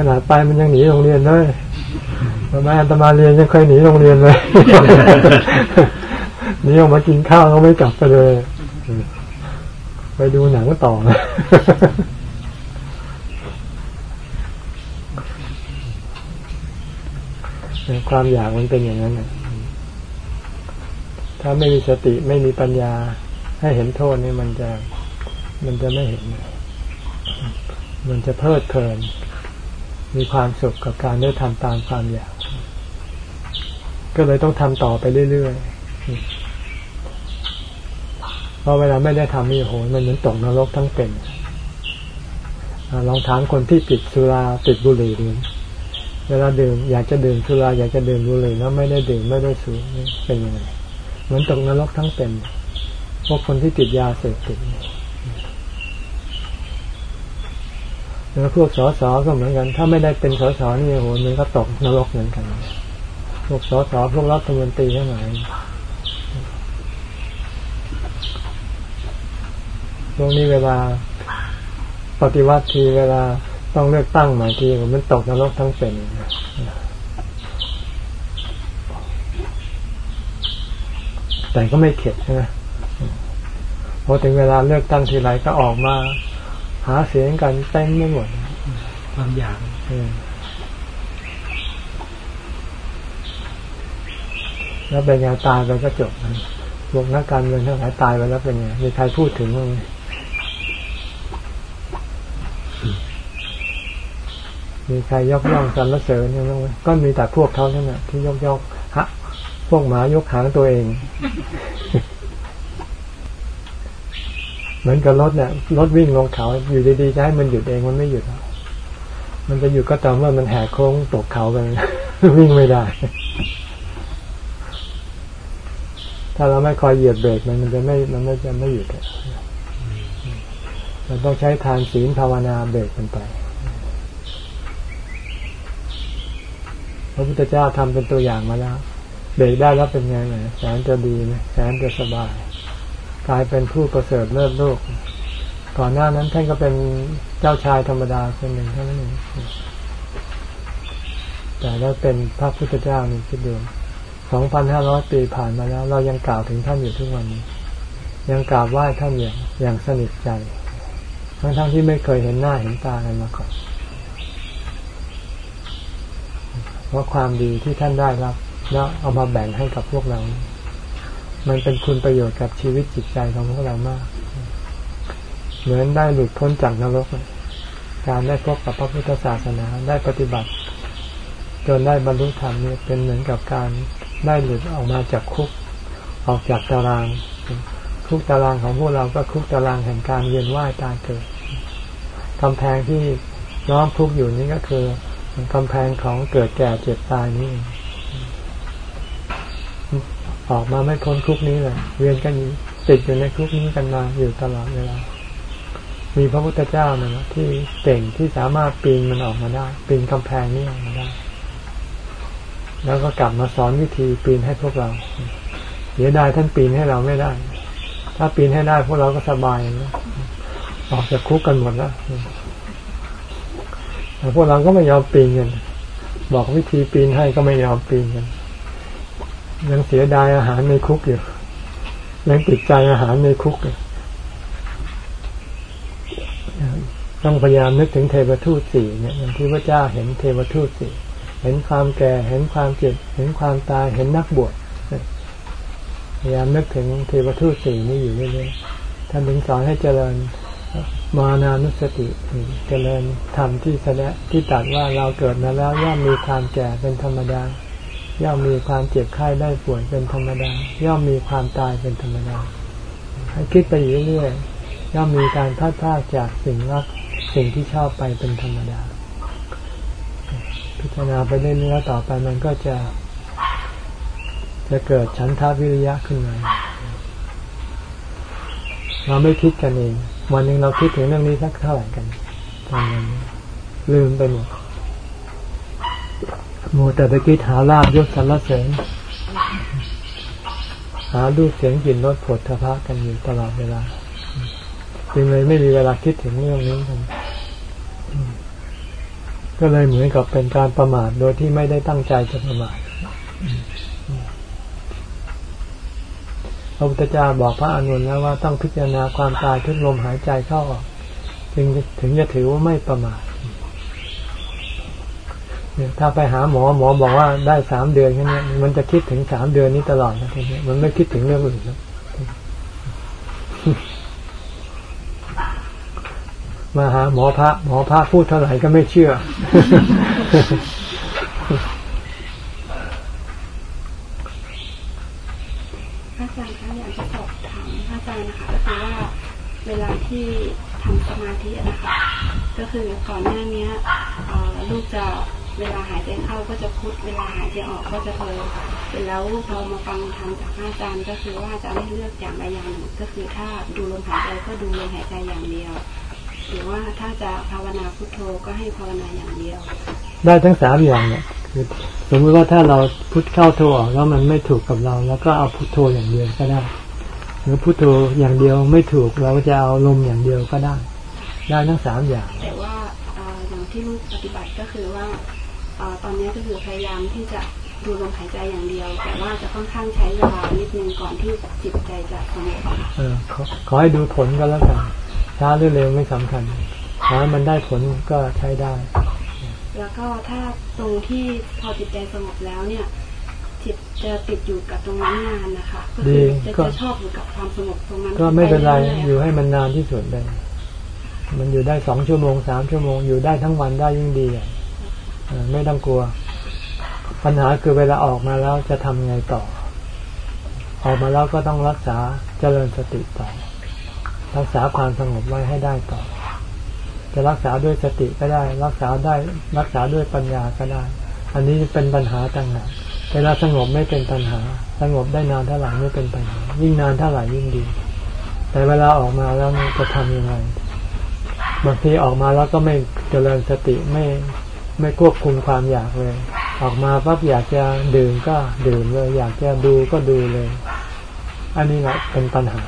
ขนาดไปมันยังหนีโรงเรียนเลยทำไมอันตมาเรียนยังเคยหนีโรงเรียนเลยหนีออกมากินข้าวก็ไม่กลับไปเลย ไปดูหนังต่อความอยากมันเป็นอย่างนั้นถ้าไม่มีสติไม่มีปัญญา ให้เห็นโทษนี่มันจะ มันจะไม่เห็น มันจะเพลิดเพลิน มีความสุขกับการได้ทำตามความอยาก ก็เลยต้องทำต่อไปเรื่อยๆเพราะเวลาไม่ได้ทำนี่โหมันเหมือนตกนรกทั้งเป็นลองถามคนที่ติดสุราติดบุหรี่ดูเวลาดื่มอยากจะดื่มสุราอยากจะดื่มบุหรี่แล้วไม่ได้ดื่มไม่ได้สูบเป็นยังไงเหมือนตกนรกทั้งเป็นพวกคนที่ติดยาเสพติด แล้วพวกสอสอก็เหมือนกัน ถ้าไม่ได้เป็นสอสอนี่โหมันก็ตกนรกเหมือนกัน พวกสอสอพวกรัฐมนตรีทั้งหลายพวกนี้เวลาปฏิวัติทีเวลาต้องเลือกตั้งหมายทีมันตกนรกทั้งเป็นแต่ก็ไม่เข็ดใช่ไหมพอถึงเวลาเลือกตั้งทีไรก็ออกมา หาเสียงกันเต็มไม่หมดความอยากแล้วเป็นไงตายไปก็จบพวกนักการเมืองทั้งหลายตายไปแล้วเป็นไงมีใครพูดถึงมั้งมีใครยกย่องสรรเสริญยังไงก็มีแต่พวกเขาเท่านั้นที่ยกย่องฮะ พวกหมายกหางตัวเอง เหมือนกับรถเนี่ยรถวิ่งลงเขาอยู่ดีๆจะให้มันหยุดเองมันไม่หยุดมันจะหยุดก็ตอนว่ามันแหกโค้งตกเขาไปวิ่งไม่ได้ ถ้าเราไม่คอยเหยียบเบรกมันมันจะไม่มันไม่จะไม่หยุดมันต้องใช้ทานศีลภาวนาเบรกมันไปพระพุทธเจ้าทำเป็นตัวอย่างมาแล้วเบรกได้แล้วเป็นไงไหมแสนจะดีไหมแสนจะสบาย กลายเป็นผู้ประเสริฐเลิศโลก ก่อนหน้านั้นท่านก็เป็นเจ้าชายธรรมดาคนหนึ่งเท่านั้นเองแต่แล้วเป็นพระพุทธเจ้านี่คิดดูสองพันห้าร้อยปีผ่านมาแล้ว เรายังกล่าวถึงท่านอยู่ทุกวันนี้ ยังกราบไหว้ท่านอย่างอย่างสนิทใจ ทั้งทั้งที่ไม่เคยเห็นหน้าเห็นตากันมาก่อน เพราะความดีที่ท่านได้รับ แล้วเอามาแบ่งให้กับพวกเรา มันเป็นคุณประโยชน์กับชีวิตจิตใจของพวกเรามาก เหมือนได้หลุดพ้นจากนรก การได้พบกับพระพุทธศาสนาได้ปฏิบัติ จนได้บรรลุธรรมนี่เป็นเหมือนกับการได้หลุดออกมาจากคุก ออกจากตาราง คุกตารางของพวกเราก็คุกตารางแห่งการเวียนว่ายตายเกิดกำแพงที่น้อมทุกอยู่นี้ก็คือกำแพงของเกิดแก่เจ็บตายนี่ ออกมาไม่พ้นคุกนี้เลยเวียนกันติดอยู่ในคุกนี้กันมาอยู่ตลอดเวลา มีพระพุทธเจ้านะที่เก่งที่สามารถปีนมันออกมาได้ ปีนกำแพงนี้ออกมาได้ แล้วก็กลับมาสอนวิธีปีนให้พวกเราเสียดายท่านปีนให้เราไม่ได้ ถ้าปีนให้ได้พวกเราก็สบายนะออกจากคุกกันหมดแล้วแต่พวกเราก็ไม่ยอมปีนกันบอกวิธีปีนให้ก็ไม่ยอมปีนกัน ยังเสียดายอาหารในคุกอยู่ยังติดใจอาหารในคุกอยู่ต้องพยายามนึกถึงเทวทูตสี่เนี่ยอย่างที่พระเจ้าเห็นเทวทูตสี่เห็นความแก่เห็นความเจ็บ เห็นความตายเห็นนักบวชพยายามนึกถึงเทวทูตสี่นี่อยู่เรื่อยๆท่านถึงสอนให้เจริญมานานุสติเจริญธรรมที่แสดงที่ตัดว่าเราเกิดมาแล้วย่อมมีความแก่เป็นธรรมดา ย่อมมีความเจ็บไข้ได้ป่วยเป็นธรรมดา ย่อมมีความตายเป็นธรรมดา ให้คิดไปเรื่อยๆย่อมมีการพัดพากจากสิ่งรักสิ่งที่ชอบไปเป็นธรรมดา พิจารณาไปเรื่อยๆต่อไปมันก็จะ จะเกิดฉันทาวิริยะขึ้นมาเราไม่คิดกันเอง วันหนึ่งเราคิดถึงเรื่องนี้สักเท่าไหร่กันตอนนั้นลืมไปหมด โมแต่ไปคิดหาลาบยศสรรเสริญหาดูเสียงกลิ่นรสผลทพะกันอยู่ตลอดเวลาจึงเลยไม่มีเวลาคิดถึงเรื่องนี้กันก็เลยเหมือนกับเป็นการประมาทโดยที่ไม่ได้ตั้งใจจะประมาทพระพุทธเจ้าบอกพระอนุนแล้วว่าต้องพิจารณาความตายทุกลมหายใจเข้าออก จึงถึงจะถือว่าไม่ประมาท ถ้าไปหาหมอหมอบอกว่าได้สามเดือนแค่นี้มันจะคิดถึงสามเดือนนี้ตลอดนะทีนี้มันไม่คิดถึงเรื่องอื่นแล้วมาหาหมอพระหมอพระพูดเท่าไหร่ก็ไม่เชื่อ อาจารย์คะอยากจะสอบถามอาจารย์นะคะก็คือว่าเวลาที่ทำสมาธินะคะ ก็คือก่อนหน้านี้ลูกจะ เวลาหายใจเข้าก็จะพุทเวลาหายใจออกก็จะเทอเสร็จแล้วพอมาฟังทำจากอาจารย์ก็คือว่าจะไม่เลือกอย่างใดอย่างหนึ่งก็คือถ้าดูลมหายใจก็ดูลมหายใจอย่างเดียว หรือว่าถ้าจะภาวนาพุทโธก็ให้ภาวนาอย่างเดียว ได้ทั้งสามอย่างเนี่ยคือสมมติว่าถ้าเราพุทเข้าโธออกแล้วมันไม่ถูกกับเรา แล้วก็เอาพุทโธอย่างเดียวก็ได้หรือพุทโธอย่างเดียวไม่ถูกเราจะเอาลมอย่างเดียวก็ได้ ได้ทั้งสามอย่าง แต่ว่าอย่างที่ลูกปฏิบัติก็คือว่า ตอนนี้ก็คือพยายามที่จะดูลมหายใจอย่างเดียว แต่ว่าจะค่อนข้างใช้เวลานิดนึงก่อนที่จิตใจจะสงบเออขอขอให้ดูผลก็แล้วกันช้าหรือเร็วไม่สำคัญถ้ามันได้ผลก็ใช้ได้ แล้วก็ถ้าตรงที่พอจิตใจสงบแล้วเนี่ย จิตจะติดอยู่กับตรงนั้นนานนะคะก็คือจะจะชอบอยู่กับความสงบตรงนั้น ก็ไม่เป็นไรอยู่ให้มันนานที่สุดเลยมันอยู่ได้สองชั่วโมงสามชั่วโมงอยู่ได้ทั้งวันได้ยิ่งดีอะ ไม่ต้องกลัว ปัญหาคือเวลาออกมาแล้วจะทำไงต่อ ออกมาแล้วก็ต้องรักษาเจริญสติต่อ รักษาความสงบไว้ให้ได้ต่อ จะรักษาด้วยสติก็ได้ รักษาได้รักษาด้วยปัญญาก็ได้ อันนี้เป็นปัญหาต่างหากเวลาสงบไม่เป็นปัญหา สงบได้นานเท่าไหร่ไม่เป็นปัญหา ยิ่งนานเท่าไหร่ยิ่งดี แต่เวลาออกมาแล้วจะทำยังไงบางทีออกมาแล้วก็ไม่เจริญสติไม่ ไม่ควบคุมความอยากเลย ออกมาปั๊บอยากจะดื่มก็ดื่มเลย อยากจะดูก็ดูเลย อันนี้แหละเป็นปัญหา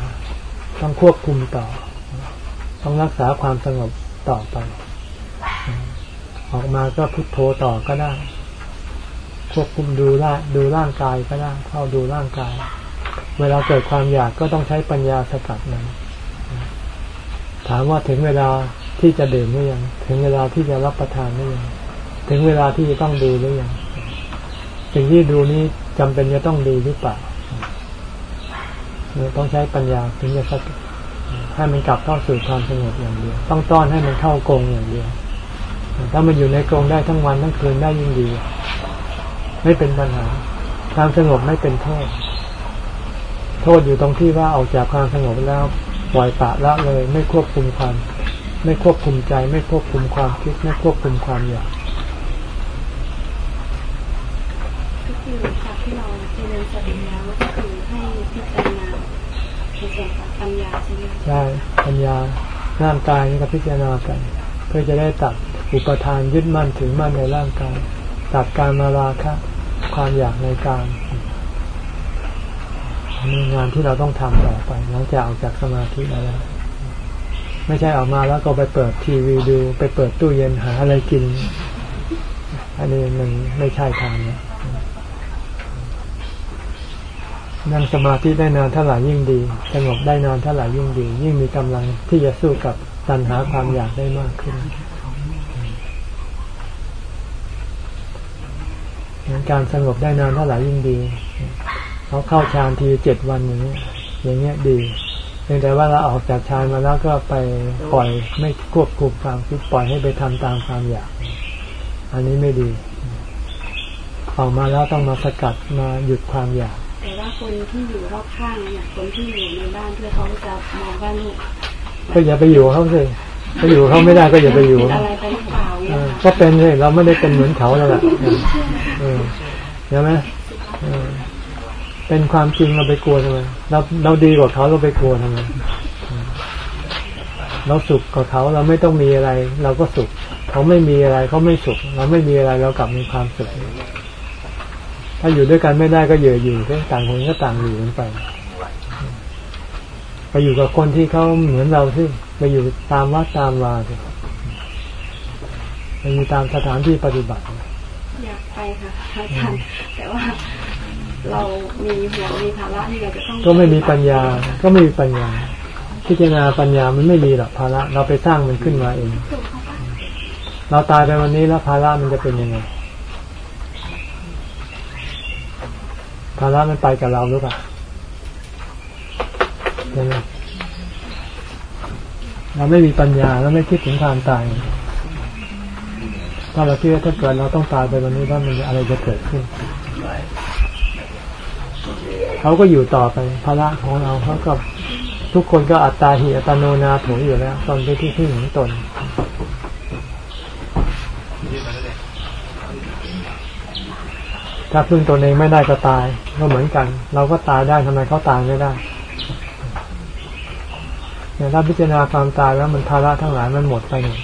ต้องควบคุมต่อ ต้องรักษาความสงบต่อไป ออกมาก็พุทโธต่อก็ได้ ควบคุมดูร่าดูร่างกายก็ได้เข้าดูร่างกาย เวลาเกิดความอยากก็ต้องใช้ปัญญาสกัดมันถามว่าถึงเวลาที่จะดื่มหรือยัง ถึงเวลาที่จะรับประทานหรือยัง ถึงเวลาที่จะต้องดูหรือยังสิ่งที่ดูนี้จำเป็นจะต้องดูหรือเปล่าต้องใช้ปัญญาถึงจะสักให้มันกลับเข้าสู่ความสงบอย่างเดียว ต้องต้อนให้มันเข้ากรงอย่างเดียว ถ้ามันอยู่ในกรงได้ทั้งวันทั้งคืนได้ยิ่งดี ไม่เป็นปัญหา ความสงบไม่เป็นโทษ โทษอยู่ตรงที่ว่าออกจากความสงบแล้วปล่อยปะละเลย ไม่ควบคุมความ ไม่ควบคุมใจ ไม่ควบคุมความคิด ไม่ควบคุมความอยาก คือจากที่เราเจริญสติแล้วก็คือให้พิจารณาปัญญาใช่ไหมใช่ปัญญาร่างกายนี่ก็พิจารณากันเพื่อจะได้ตัดอุปทานยึดมั่นถือมั่นในร่างกายตัดการมาราคะความอยากในการมีงานที่เราต้องทำต่อไปหลังจากออกจากสมาธิแล้วไม่ใช่ออกมาแล้วก็ไปเปิดทีวีดู ไปเปิดตู้เย็นหาอะไรกิน อันนี้มันไม่ใช่ทางนะ นั่งสมาธิได้นานเท่าไหร่ยิ่งดีสงบได้นานเท่าไหร่ยิ่งดี ยิ่งมีกำลังที่จะสู้กับตัณหาความอยากได้มากขึ้นการสงบได้นานเท่าไหร่ยิ่งดีเขาเข้าฌานทีเจ็ดวันอย่างนี้อย่างเงี้ยดีเพียงแต่ว่าเราออกจากฌานมาแล้วก็ไปปล่อยไม่ควบคุมความคิดปล่อยให้ไปทำตามความอยาก อันนี้ไม่ดี ออกมาแล้วต้องมาสกัดมาหยุดความอยาก แต่ว่าคนที่อยู่รอบข้างอย่างคนที่อยู่ในบ้านเพื่อเขาจะมองว่าลูกก็อย่าไปอยู่เขาสิไปอยู่เขาไม่ได้ก็อย่าไปอยู่อะไรไปหรือเปล่าก็เป็นเลยเราไม่ได้เป็นเหมือนเขาแล้วแหละใช่ไหมเป็นความจริงเราไปกลัวทำไมเราเราดีกว่าเขาเราไปกลัวทำไมเราสุขกว่าเขาเราไม่ต้องมีอะไร เราก็สุข เขาไม่มีอะไรเขาไม่สุข เราไม่มีอะไรเรากลับมีความสุข ถ้าอยู่ด้วยกันไม่ได้ก็เยื่ออยู่ต่างคนก็ต่างอยู่กันไปไปอยู่กับคนที่เขาเหมือนเราสิไปอยู่ตามวัดตามวาสิมันมีตามสถานที่ปฏิบัติอยากไปค่ะอาจารย์แต่ว่าเรามีห่วงมีภาระที่เราจะต้องก็ไม่มีปัญญา ก็ไม่มีปัญญา พิจารณาปัญญามันไม่มีหรอกภาระ เราไปสร้างมันขึ้นมาเองถูกเขาปะเราตายไปวันนี้แล้วภาระมันจะเป็นยังไง ภาระมันไปกับเราหรือเปล่าใช่ไหมเราไม่มีปัญญาเราไม่คิดถึงความตาย ถ้าเราคิดว่าถ้าเกิดเราต้องตายไปวันนี้แล้วมันจะอะไรจะเกิดขึ้น เขาก็อยู่ต่อไปภาระของเราเขาก็ทุกคนก็อัตตาหิอัตโนนาโถอยู่แล้ว ตอนไปที่ที่ของตน ถ้าพึ่งตนเองไม่ได้ก็ตาย ก็เหมือนกัน เราก็ตายได้ทำไมเขาตายไม่ได้เนี่ยถ้าพิจารณาความตายแล้วมันภาระทั้งหลายมันหมดไปหมด